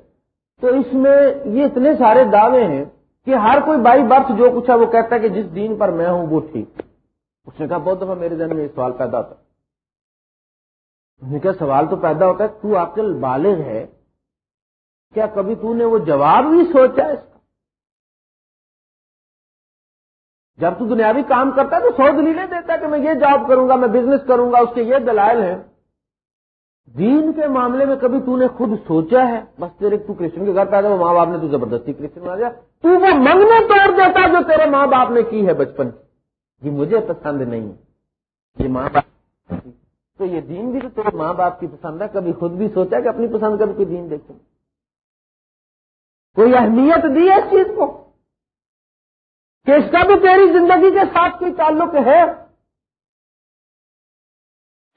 تو اس میں یہ اتنے سارے دعوے ہیں کہ ہر کوئی بائی برتھ جو کچھ ہے وہ کہتا ہے کہ جس دین پر میں ہوں وہ ٹھیک۔ اس نے کہا بہت دفعہ میرے ذہن میں یہ سوال پیدا ہوتا ہے۔ کہا سوال تو پیدا ہوتا ہے، تو عقل بالغ ہے۔ کیا کبھی تو نے وہ جواب بھی سوچا اس جب تو دنیاوی کام کرتا ہے تو سو دلیلیں دیتا ہے کہ میں یہ جاب کروں گا، میں بزنس کروں گا، اس کے یہ دلائل ہیں۔ دین کے معاملے میں کبھی تو نے خود سوچا ہے، بس تیرے تو کرسچن کے گھر پیدا وہ ماں باپ نے تو زبردستی کرسچن بنا دیا۔ تو وہ منگنے توڑ دیتا جو تیرے ماں باپ نے کی ہے بچپن کی۔ یہ مجھے پسند نہیں یہ ماں باپ تو یہ دین بھی تو تیرے ماں باپ کی پسند ہے، کبھی خود بھی سوچا کہ اپنی پسند کر کے دین دیکھوں۔ کوئی اہمیت دی ہے اس چیز کو؟ کہ اس کا بھی تیری زندگی کے ساتھ کوئی تعلق ہے؟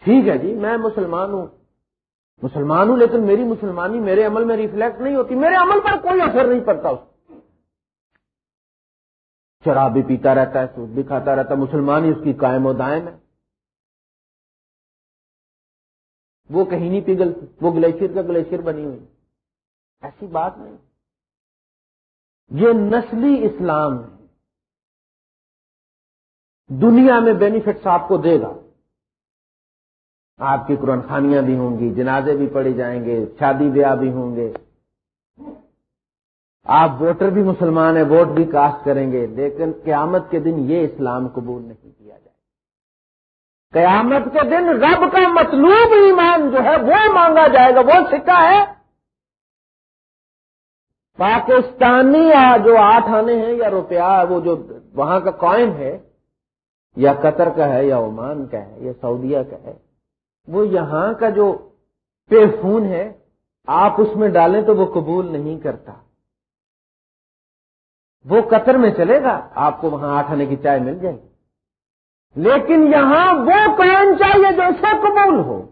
ٹھیک ہے جی میں مسلمان ہوں۔ مسلمان ہوں لیکن میری مسلمانی میرے عمل میں ریفلیکٹ نہیں ہوتی۔ میرے عمل پر کوئی اثر نہیں پڑتا۔ اس شراب بھی پیتا رہتا ہے، سود بھی کھاتا رہتا ہے۔ مسلمان ہی اس کی قائم و دائم ہے۔ وہ کہیں نہیں پگھلتی وہ گلیشیئر کا گلیشیئر بنی ہوئی۔ ایسی بات نہیں۔ یہ نسلی اسلام ہے۔ دنیا میں بینیفٹس آپ کو دے گا۔ آپ کی قرآن خانیاں بھی ہوں گی، جنازے بھی پڑے جائیں گے، شادی بیاہ بھی ہوں گے۔ آپ ووٹر بھی مسلمان ہیں، ووٹ بھی کاسٹ کریں گے، لیکن قیامت کے دن یہ اسلام قبول نہیں کیا جائے۔ قیامت کے دن رب کا مطلوب ایمان جو ہے وہ مانگا جائے گا، وہ سکہ ہے۔ پاکستانی جو آٹھ آنے ہیں یا روپیہ، وہ جو وہاں کا کوائن ہے یا قطر کا ہے یا عمان کا ہے یا سعودیہ کا ہے، وہ یہاں کا جو پے فون ہے، آپ اس میں ڈالیں تو وہ قبول نہیں کرتا۔ وہ قطر میں چلے گا، آپ کو وہاں آٹھ آنے کی چائے مل جائے گی۔ لیکن یہاں وہ کوائن چاہیے جو اسے قبول ہو۔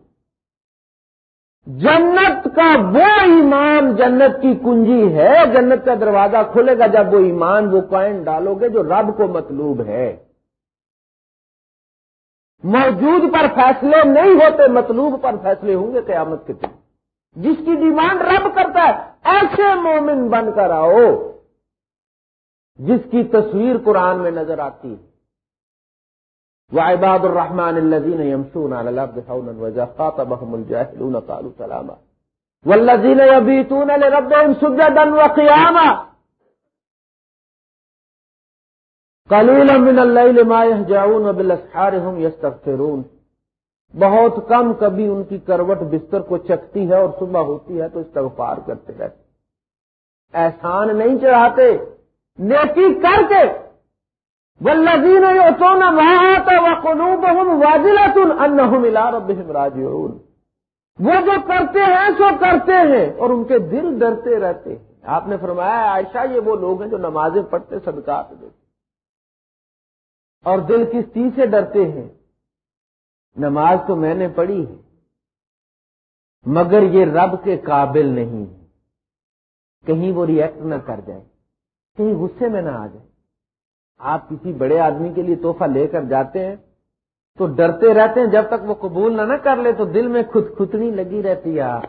جنت کا وہ ایمان جنت کی کنجی ہے، جنت کا دروازہ کھلے گا جب وہ ایمان وہ کوائن ڈالو گے جو رب کو مطلوب ہے۔ موجود پر فیصلے نہیں ہوتے، مطلوب پر فیصلے ہوں گے قیامت کے دن۔ جس کی ڈیمانڈ رب کرتا ہے، ایسے مومن بن کر آؤ جس کی تصویر قرآن میں نظر آتی ہے۔ وعباد الرحمن الذين يمشون على الارض حونا وجا خاطبهم الجاهلون قالوا سلاما۔ والذين يبيتون لربهم سجدا وقياما قليلا من الليل ما يهجعون وبالاسحار هم بہت کم کبھی ان کی کروٹ بستر کو چکتی ہے اور صبح ہوتی ہے تو استغفار کرتے رہتے۔ احسان نہیں چڑھاتے، نیکی کر کے ولزین یوتون وہاں وہ قلوب ہوں واضح ملا ربہم راجعون۔ وہ جو کرتے ہیں سو کرتے ہیں اور ان کے دل ڈرتے رہتے ہیں۔ آپ نے فرمایا عائشہ یہ وہ لوگ ہیں جو نمازیں پڑھتے صدقات دیتے اور دل کس چیز سے ڈرتے ہیں؟ نماز تو میں نے پڑھی ہے، مگر یہ رب کے قابل نہیں ہے۔ کہیں وہ ریئیکٹ نہ کر جائے، کہیں غصے میں نہ آ جائے۔ آپ کسی بڑے آدمی کے لیے توحفہ لے کر جاتے ہیں تو ڈرتے رہتے ہیں، جب تک وہ قبول نہ نہ کر لے تو دل میں خود خطنی لگی رہتی ہے۔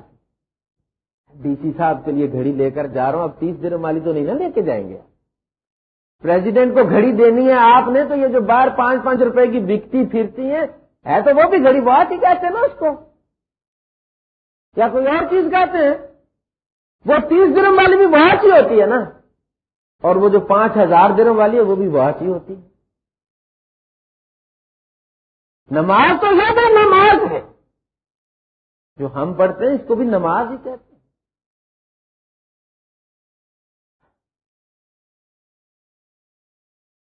ڈی سی صاحب کے لیے گھڑی لے کر جا رہا ہوں، اب تیس دن والی تو نہیں نا لے کے جائیں گے؟ پریزیڈنٹ کو گھڑی دینی ہے آپ نے تو یہ جو باہر پانچ پانچ روپے کی بکتی پھرتی ہیں، ہے تو وہ بھی گھڑی بہت ہی کہتے ہیں نا اس کو۔ یا کوئی اور چیز کہتے ہیں، وہ تیس دنوں والی بھی بہت ہی ہوتی ہے نا۔ اور وہ جو پانچ ہزار دنوں والی ہے، وہ بھی بہت ہی ہوتی ہے۔ نماز تو یہ نماز ہے۔ جو ہم پڑھتے ہیں، اس کو بھی نماز ہی کہتے ہیں۔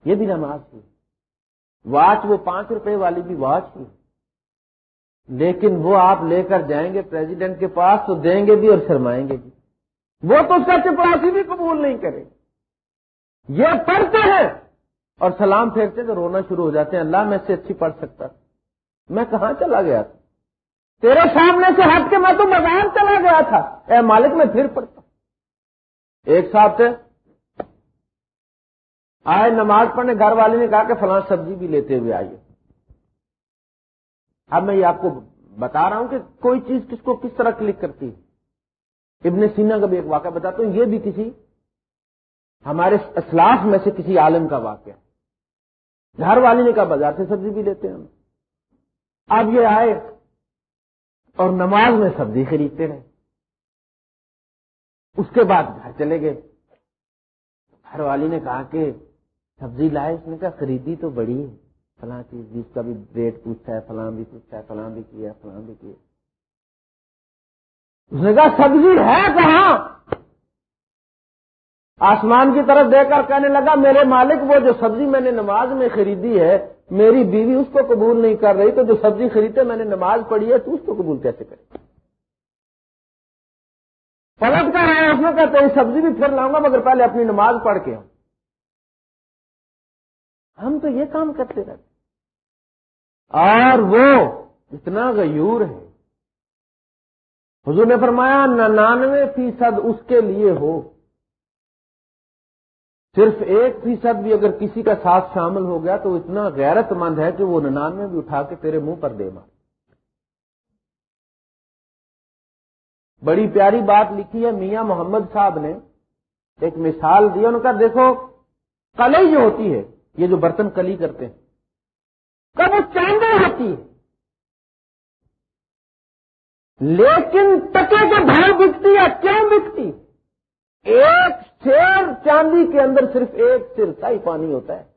یہ بھی نماز تھی واچ وہ پانچ روپے والی بھی واچ تھی لیکن وہ آپ لے کر جائیں گے پریزیڈنٹ کے پاس تو دیں گے بھی اور شرمائیں گے بھی۔ وہ تو اس کا چپراسی بھی قبول نہیں کرے۔ یہ پڑھتے ہیں اور سلام پھیرتے تو رونا شروع ہو جاتے ہیں۔ اللہ میں سے اچھی پڑھ سکتا۔ میں کہاں چلا گیا تھا؟ تیرے سامنے سے ہٹ کے میں تو میدان چلا گیا تھا۔ اے مالک میں پھر پڑھتا۔ ایک صاحب تھے آئے نماز پڑھنے، گھر والے نے کہا کہ فلاں سبزی بھی لیتے ہوئے آئیے۔ اب میں یہ آپ کو بتا رہا ہوں کہ کوئی چیز کس کو کس طرح کلک کرتی ہے۔ ابن سینا کا بھی ایک واقعہ بتاتا ہوں، یہ بھی کسی ہمارے اسلاف میں سے کسی عالم کا واقعہ گھر والے نے کہا، بازار سے سبزی بھی لیتے ہیں ہم۔ اب یہ آئے اور نماز میں سبزی خریدتے رہے اس کے بعد گھر چلے گئے۔ گھر والی نے کہا کہ سبزی لائے اس نے کہا، خریدی تو بڑی ہے۔ فلاں چیز جس کا بھی ریٹ پوچھتا ہے، فلاں بھی پوچھتا ہے، فلاں بھی کیا، فلاں بھی کیا۔ اس نے کہا، سبزی ہے کہاں؟ آسمان کی طرف دے کر کہنے لگا، میرے مالک وہ جو سبزی میں نے نماز میں خریدی ہے، میری بیوی اس کو قبول نہیں کر رہی، تو جو سبزی خریدتے میں نے نماز پڑھی ہے، تو اس کو قبول کیسے کرے؟ پلٹ کر آیا، اس میں کہتے ہیں سبزی بھی پھر لاؤں گا، مگر پہلے اپنی نماز پڑھ کے ہم تو یہ کام کرتے رہتے اور وہ اتنا غیور ہے۔ حضور نے فرمایا، ننانوے فیصد اس کے لیے ہو۔ صرف ایک فیصد بھی اگر کسی کا ساتھ شامل ہو گیا تو اتنا غیرت مند ہے کہ وہ ننانوے بھی اٹھا کے تیرے منہ پر دے مار۔ بڑی پیاری بات لکھی ہے، میاں محمد صاحب نے ایک مثال دی ان کا دیکھو، کلئی جو ہوتی ہے یہ جو برتن کلی کرتے ہیں۔ کب وہ چاندی ہوتی ہے۔ لیکن ٹکے کے بھائی بکتی ہے کیوں بکتی؟ ایک شیر چاندی کے اندر صرف ایک سرسائی پانی ہوتا ہے۔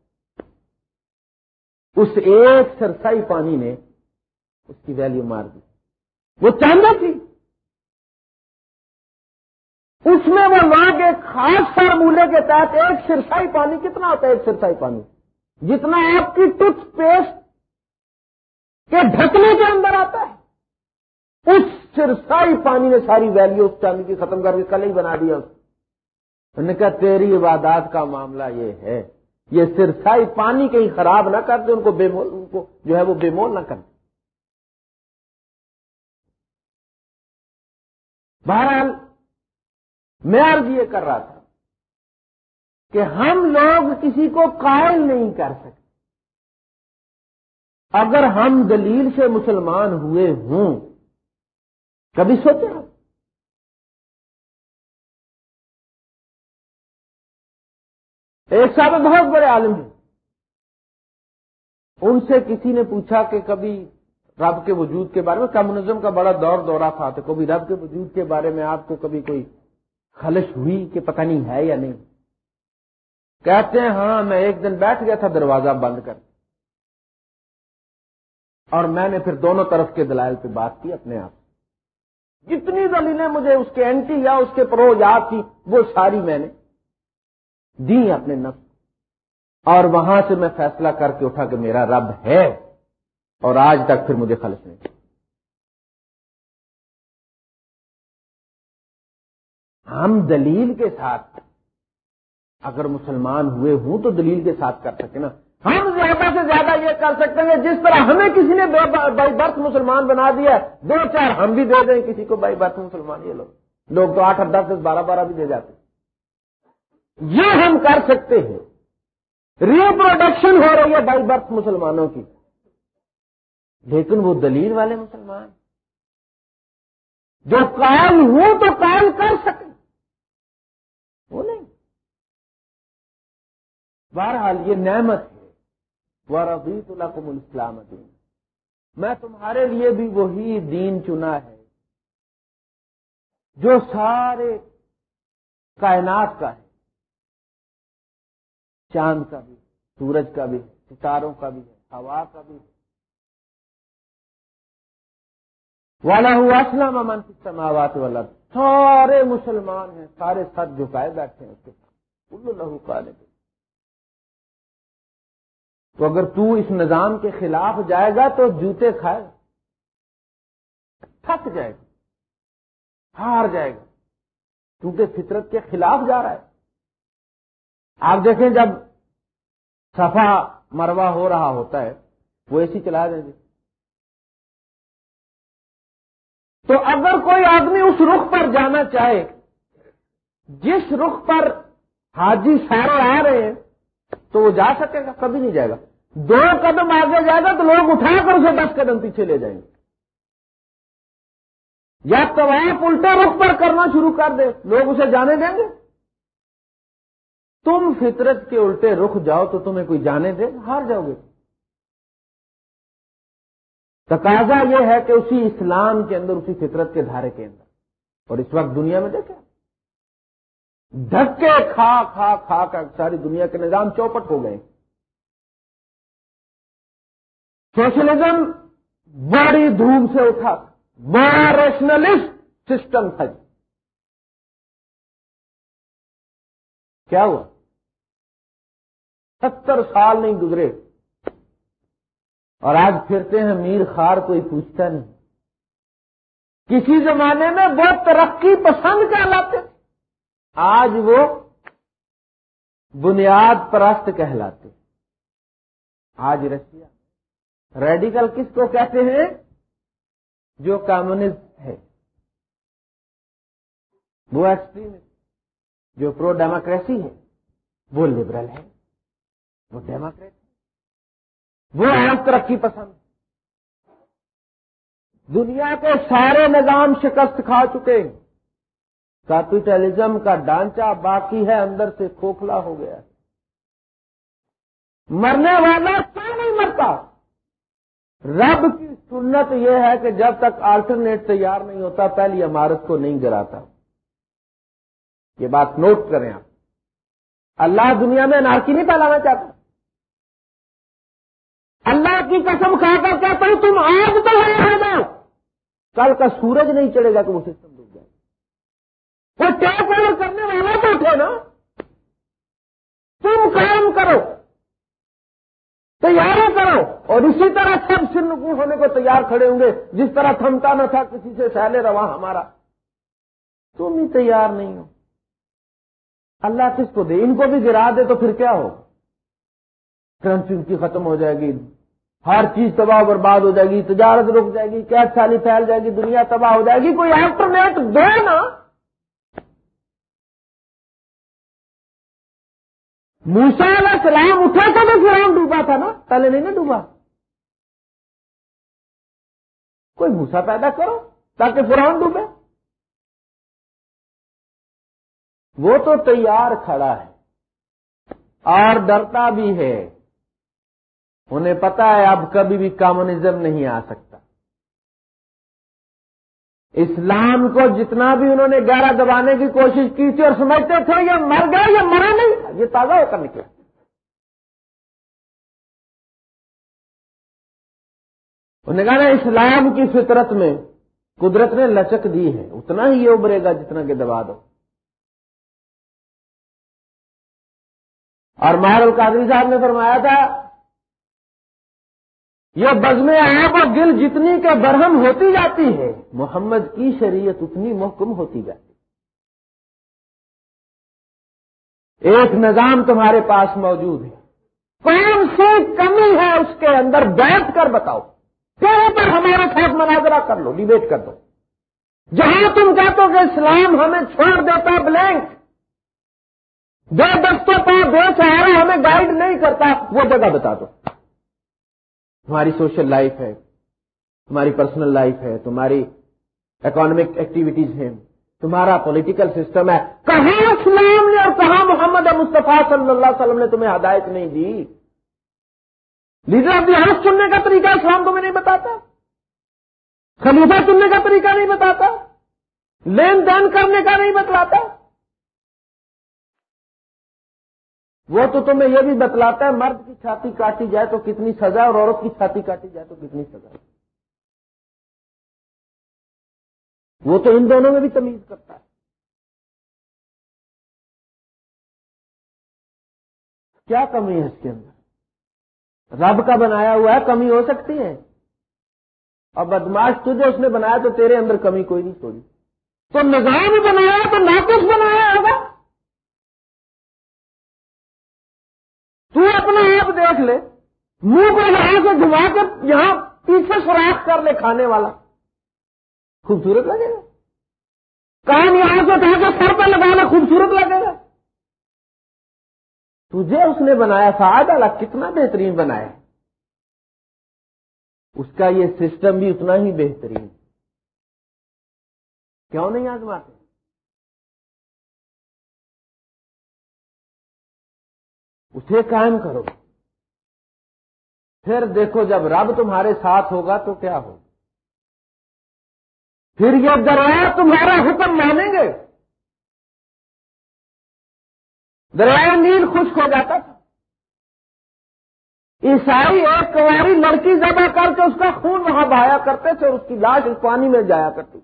اس ایک سرسائی پانی نے اس کی ویلیو مار دی۔ وہ چاندی تھی۔ اس میں وہ لوگ ایک خاص فارمولے کے تحت ایک سرسائی پانی، کتنا ہوتا ہے ایک سرسائی پانی؟ جتنا آپ کی ٹوتھ پیسٹ کے ڈھکنے کے اندر آتا ہے۔ اس سرسائی پانی نے ساری ویلیو اس چاندی کی ختم کر کے کل ہی بنا دیا انہوں نے کہا، تیری عبادات کا معاملہ یہ ہے، یہ سرسائی پانی کہیں خراب نہ کرتے ان کو بے مول ان کو جو ہے وہ بے مول نہ کرتے بہرحال میں عرض یہ کر رہا تھا کہ ہم لوگ کسی کو قائل نہیں کر سکتے۔ اگر ہم دلیل سے مسلمان ہوئے ہوں، کبھی سوچے ہم ایک صاحب بہت بڑے عالم ہیں۔ ان سے کسی نے پوچھا کہ کبھی رب کے وجود کے بارے میں کمیونزم کا بڑا دور دورہ تھا تو کبھی رب کے وجود کے بارے میں آپ کو کبھی کوئی خلش ہوئی کہ پتہ نہیں ہے یا نہیں۔ کہتے ہیں ہاں میں ایک دن بیٹھ گیا تھا، دروازہ بند کر۔ اور میں نے پھر دونوں طرف کے دلائل پہ بات کی اپنے آپ۔ جتنی دلیلیں مجھے اس کے اینٹی یا اس کے پرو یاد تھی، وہ ساری میں نے دی اپنے نفس۔ اور وہاں سے میں فیصلہ کر کے اٹھا کہ میرا رب ہے، اور آج تک پھر مجھے خلش نہیں۔ ہم دلیل کے ساتھ اگر مسلمان ہوئے ہوں تو دلیل کے ساتھ کر سکیں نا۔ ہم زیادہ سے زیادہ یہ کر سکتے ہیں جس طرح ہمیں کسی نے بائی برتھ مسلمان بنا دیا دو چار ہم بھی دے دیں کسی کو بائی برتھ مسلمان، یہ لوگ۔ لوگ تو آٹھ دس دس، بارہ بارہ بھی دے جاتے یہ ہم کر سکتے ہیں۔ ریپروڈکشن ہو رہی ہے بائی برتھ مسلمانوں کی۔ لیکن وہ دلیل والے مسلمان۔ جو قائم ہوں تو قائم کر سکیں وہ نہیں۔ بہرحال یہ نعمت ہے۔ وہ ربیت القم الاسلام دین میں تمہارے لیے بھی وہی دین چنا ہے۔ جو سارے کائنات کا ہے۔ چاند کا بھی سورج کا بھی ہے، ستاروں کا بھی ہے، ہوا کا بھی ہے۔ والا ہوا اسلام امن کی سماوات والا سارے مسلمان ہیں، سارے ساتھ جھکائے بیٹھے ہیں اس کے ساتھ۔ کا تو اگر تو اس نظام کے خلاف جائے گا تو جوتے کھائے تھک جائے گا، ہار جائے گا۔ کیونکہ فطرت کے خلاف جا رہا ہے۔ آپ دیکھیں جب صفا مروا ہو رہا ہوتا ہے، وہ ایسی چلا دیں گے تو اگر کوئی آدمی اس رخ پر جانا چاہے، جس رخ پر حاجی سارے آ رہے ہیں، تو وہ جا سکے گا، کبھی نہیں جائے گا۔ دو قدم آگے جائے گا تو لوگ اٹھا کر اسے دس قدم پیچھے لے جائیں گے۔ یا طواف الٹا رخ پر کرنا شروع کر دے، لوگ اسے جانے دیں گے۔ تم فطرت کے الٹے رخ جاؤ تو تمہیں کوئی جانے دے، ہار جاؤ گے۔ تقاضا یہ ہے کہ اسی اسلام کے اندر، اسی فطرت کے دھارے کے اندر۔ اور اس وقت دنیا میں دیکھیں۔ دھکے کھا کھا کھا کر ساری دنیا کے نظام چوپٹ ہو گئے۔ سوشلزم بڑی دھوم سے اٹھا۔ بڑا ریشنلسٹ سسٹم تھا جی۔ کیا ہوا؟ ستر سال نہیں گزرے۔ اور آج پھرتے ہیں، میر خار کوئی پوچھتا نہیں۔ کسی زمانے میں بہت ترقی پسند کہلاتے۔ آج وہ بنیاد پرست کہلاتے۔ آج رشیا۔ ریڈیکل کس کو کہتے ہیں؟ جو کمیونسٹ ہے۔ وہ ایکسٹریمسٹ جو پرو ڈیموکریسی ہے۔ وہ لبرل ہے۔ وہ ڈیموکریٹ۔ وہ عام ترقی پسند دنیا کے سارے نظام شکست کھا چکے ہیں۔ کیپیٹلزم کا ڈانچہ باقی ہے، اندر سے کھوکھلا ہو گیا مرنے والا کیا نہیں مرتا؟ رب کی سنت یہ ہے کہ جب تک آلٹرنیٹ تیار نہیں ہوتا، پہلی عمارت کو نہیں گراتا۔ یہ بات نوٹ کریں آپ۔ اللہ دنیا میں نارکی نہیں پھیلانا چاہتا۔ کی قسم کھا کر کہتا ہوں تم آج تو ہے جاؤ کل کا سورج نہیں چڑھے گا تو وہ سسٹم ڈوب جائے وہ کیا کرے عمل کرنے والا تو نا۔ تم کام کرو۔ تیاری کرو۔ اور اسی طرح سب سنکو ہونے کو تیار کھڑے ہوں گے۔ جس طرح تھمتا نہ تھا، کسی سے سہلے رواں ہمارا۔ تم ہی تیار نہیں ہو۔ اللہ کس کو دے؟ ان کو بھی گرا دے تو پھر کیا ہو؟ کرنسی ان کی ختم ہو جائے گی۔ ہر چیز تباہ برباد ہو جائے گی، تجارت رک جائے گی، کیا سالی پھیل جائے گی، دنیا تباہ ہو جائے گی، کوئی آلٹرنیٹ دے نا۔ موسا علیہ السلام اٹھا تھا تو فرام ڈوبا تھا نا، پہلے نہیں نا ڈوبا۔ کوئی موسا پیدا کرو تاکہ فرام ڈوبے۔ وہ تو تیار کھڑا ہے، اور ڈرتا بھی ہے۔ انہیں پتا ہے اب کبھی بھی کامونزم نہیں آ سکتا۔ اسلام کو جتنا بھی انہوں نے گہرا دبانے کی کوشش کی تھی اور سمجھتے تھے یہ مر گیا یہ مرا نہیں، یہ تازہ ہو کر نکلا۔ انہوں نے کہا نا، اسلام کی فطرت میں قدرت نے لچک دی ہے، اتنا ہی یہ ابھرے گا جتنا کہ دبا دو۔ اور مہر القادری صاحب نے فرمایا تھا یہ بزم آپ اور گل جتنی کے برہم ہوتی جاتی ہے، محمد کی شریعت اتنی محکم ہوتی جاتی ایک نظام تمہارے پاس موجود ہے۔ کون سی کمی ہے اس کے اندر بیٹھ کر بتاؤ۔ پھر پر ہمارے ساتھ مناظرہ کر لو، ڈیبیٹ کر دو۔ جہاں تم کہتے ہو کہ اسلام ہمیں چھوڑ دیتا بلینک دو دستوں پر دو سہارا ہمیں گائیڈ نہیں کرتا، وہ جگہ بتا دو۔ تمہاری سوشل لائف ہے، تمہاری پرسنل لائف ہے، تمہاری اکانومک ایکٹیویٹیز ہیں۔ تمہارا پولیٹیکل سسٹم ہے۔ کہاں اسلام نے اور کہاں محمد مصطفیٰ صلی اللہ علیہ وسلم نے تمہیں ہدایت نہیں دی؟ لیڈر آف دی ہاؤس چننے کا طریقہ اسلام تمہیں نہیں بتاتا؟ خلیفہ چننے کا طریقہ نہیں بتاتا؟ لین دین کرنے کا نہیں بتلاتا؟ وہ تو تمہیں یہ بھی بتلاتا ہے مرد کی چھاتی کاٹی جائے تو کتنی سزا اور عورت کی چھاتی کاٹی جائے تو کتنی سزا وہ تو ان دونوں میں بھی تمیز کرتا ہے۔ کیا کمی ہے اس کے اندر؟ رب کا بنایا ہوا ہے، کمی ہو سکتی ہے اور بدماش تجھے اس نے بنایا تو تیرے اندر کمی کوئی نہیں چھوڑی تو نظام بنایا، تو ناقص بنایا ہوگا۔ دیکھ لے۔ منہ کو یہاں سے گھما کے یہاں پیچھے سوراخ کر لے کھانے والا۔ خوبصورت لگے گا۔ کام یہاں سے اٹھا کے سر پہ لگانا خوبصورت لگے گا۔ تجھے اس نے بنایا تھا ڈالا کتنا بہترین بنایا اس کا یہ سسٹم بھی اتنا ہی بہترین۔ کیوں نہیں آزماتے؟ اسے قائم کرو۔ پھر دیکھو جب رب تمہارے ساتھ ہوگا تو کیا ہوگا؟ پھر یہ دریا تمہارا حکم مانیں گے۔ دریا نیل خشک ہو جاتا تھا۔ عیسائی ایک کواری لڑکی ذبح کر کے اس کا خون وہاں بہایا کرتے تھے اور اس کی لاش اس پانی میں جایا کرتی۔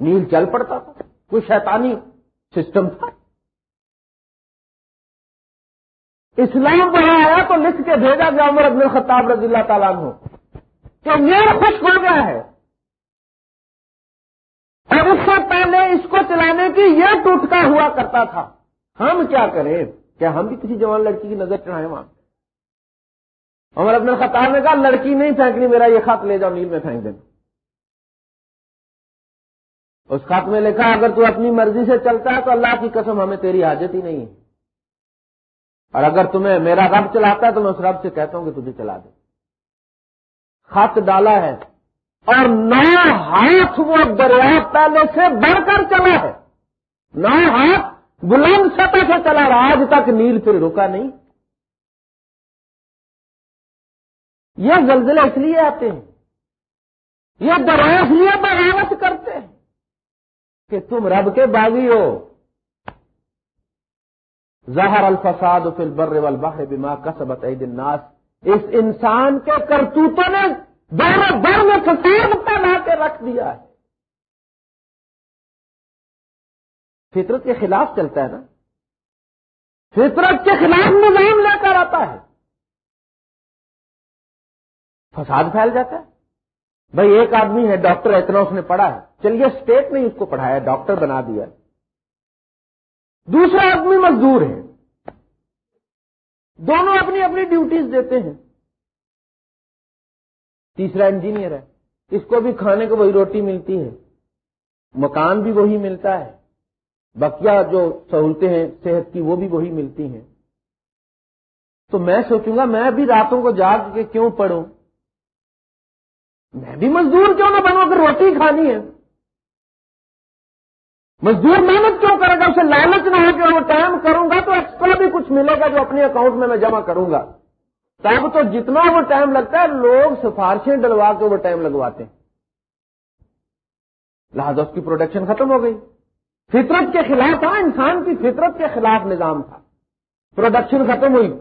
نیل چل پڑتا تھا۔ کوئی شیطانی سسٹم تھا۔ اسلام وہاں آیا تو لکھ کے بھیجا گیا عمر ابن خطاب رضی اللہ تعالیٰ عنہ کہ یہ خوش ہو گیا ہے۔ اور اس سے پہلے اس کو چلانے کی یہ ٹوٹکا ہوا کرتا تھا۔ ہم کیا کریں؟ کیا ہم بھی کسی جوان لڑکی کی نظر چڑھائیں وہاں؟ عمر ابن خطاب نے کہا، لڑکی نہیں پھینکنی، میرا یہ خط لے جاؤ، نیل میں پھینک دینا۔ اس خط میں لکھا، اگر تو اپنی مرضی سے چلتا ہے تو اللہ کی قسم، ہمیں تیری حاجت ہی نہیں ہے۔ اور اگر تمہیں میرا رب چلاتا ہے تو میں اس رب سے کہتا ہوں کہ تجھے چلا دے۔ خط ڈالا ہے اور نو ہاتھ وہ دریا پہلے سے بڑھ کر چلا ہے۔ نو ہاتھ بلند سطح سے چلا رہا آج تک نیل پھر رکا نہیں۔ یہ زلزلے اس لیے آتے ہیں۔ یہ دریا اس لیے بغاوت کرتے ہیں کہ تم رب کے باغی ہو۔ زہر الفساد فی البر والبحر بما کسبت عید الناس۔ اس انسان کے کرتوتوں نے بر بر میں فساد پیدا کے رکھ دیا ہے۔ فطرت کے خلاف چلتا ہے نا۔ فطرت کے خلاف نظام لے کر آتا ہے۔ فساد پھیل جاتا ہے۔ بھائی ایک آدمی ہے، ڈاکٹر، اتنا اس نے پڑھا ہے۔ چلیے، اسٹیٹ نے اس کو پڑھایا، ڈاکٹر بنا دیا۔ دوسرا آدمی مزدور ہے۔ دونوں اپنی اپنی ڈیوٹیز دیتے ہیں۔ تیسرا انجینئر ہے۔ اس کو بھی کھانے کو وہی روٹی ملتی ہے۔ مکان بھی وہی ملتا ہے۔ بقیہ جو سہولتیں ہیں صحت کی وہ بھی وہی ملتی ہیں۔ تو میں سوچوں گا میں بھی راتوں کو جاگ کے کیوں پڑھوں؟ میں بھی مزدور کیوں نہ بنوں؟ اگر روٹی کھانی ہے۔ مزدور محنت کیوں کرے گا؟ اسے لالچ نہ ہو کہ وہ ٹائم کروں گا تو ایکسٹرا بھی کچھ ملے گا جو اپنے اکاؤنٹ میں میں جمع کروں گا۔ تب تو جتنا وہ ٹائم لگتا ہے، لوگ سفارشیں ڈلوا کے وہ ٹائم لگواتے ہیں۔ لہذا اس کی پروڈکشن ختم ہو گئی۔ فطرت کے خلاف تھا، انسان کی فطرت کے خلاف نظام تھا۔ پروڈکشن ختم ہوئی۔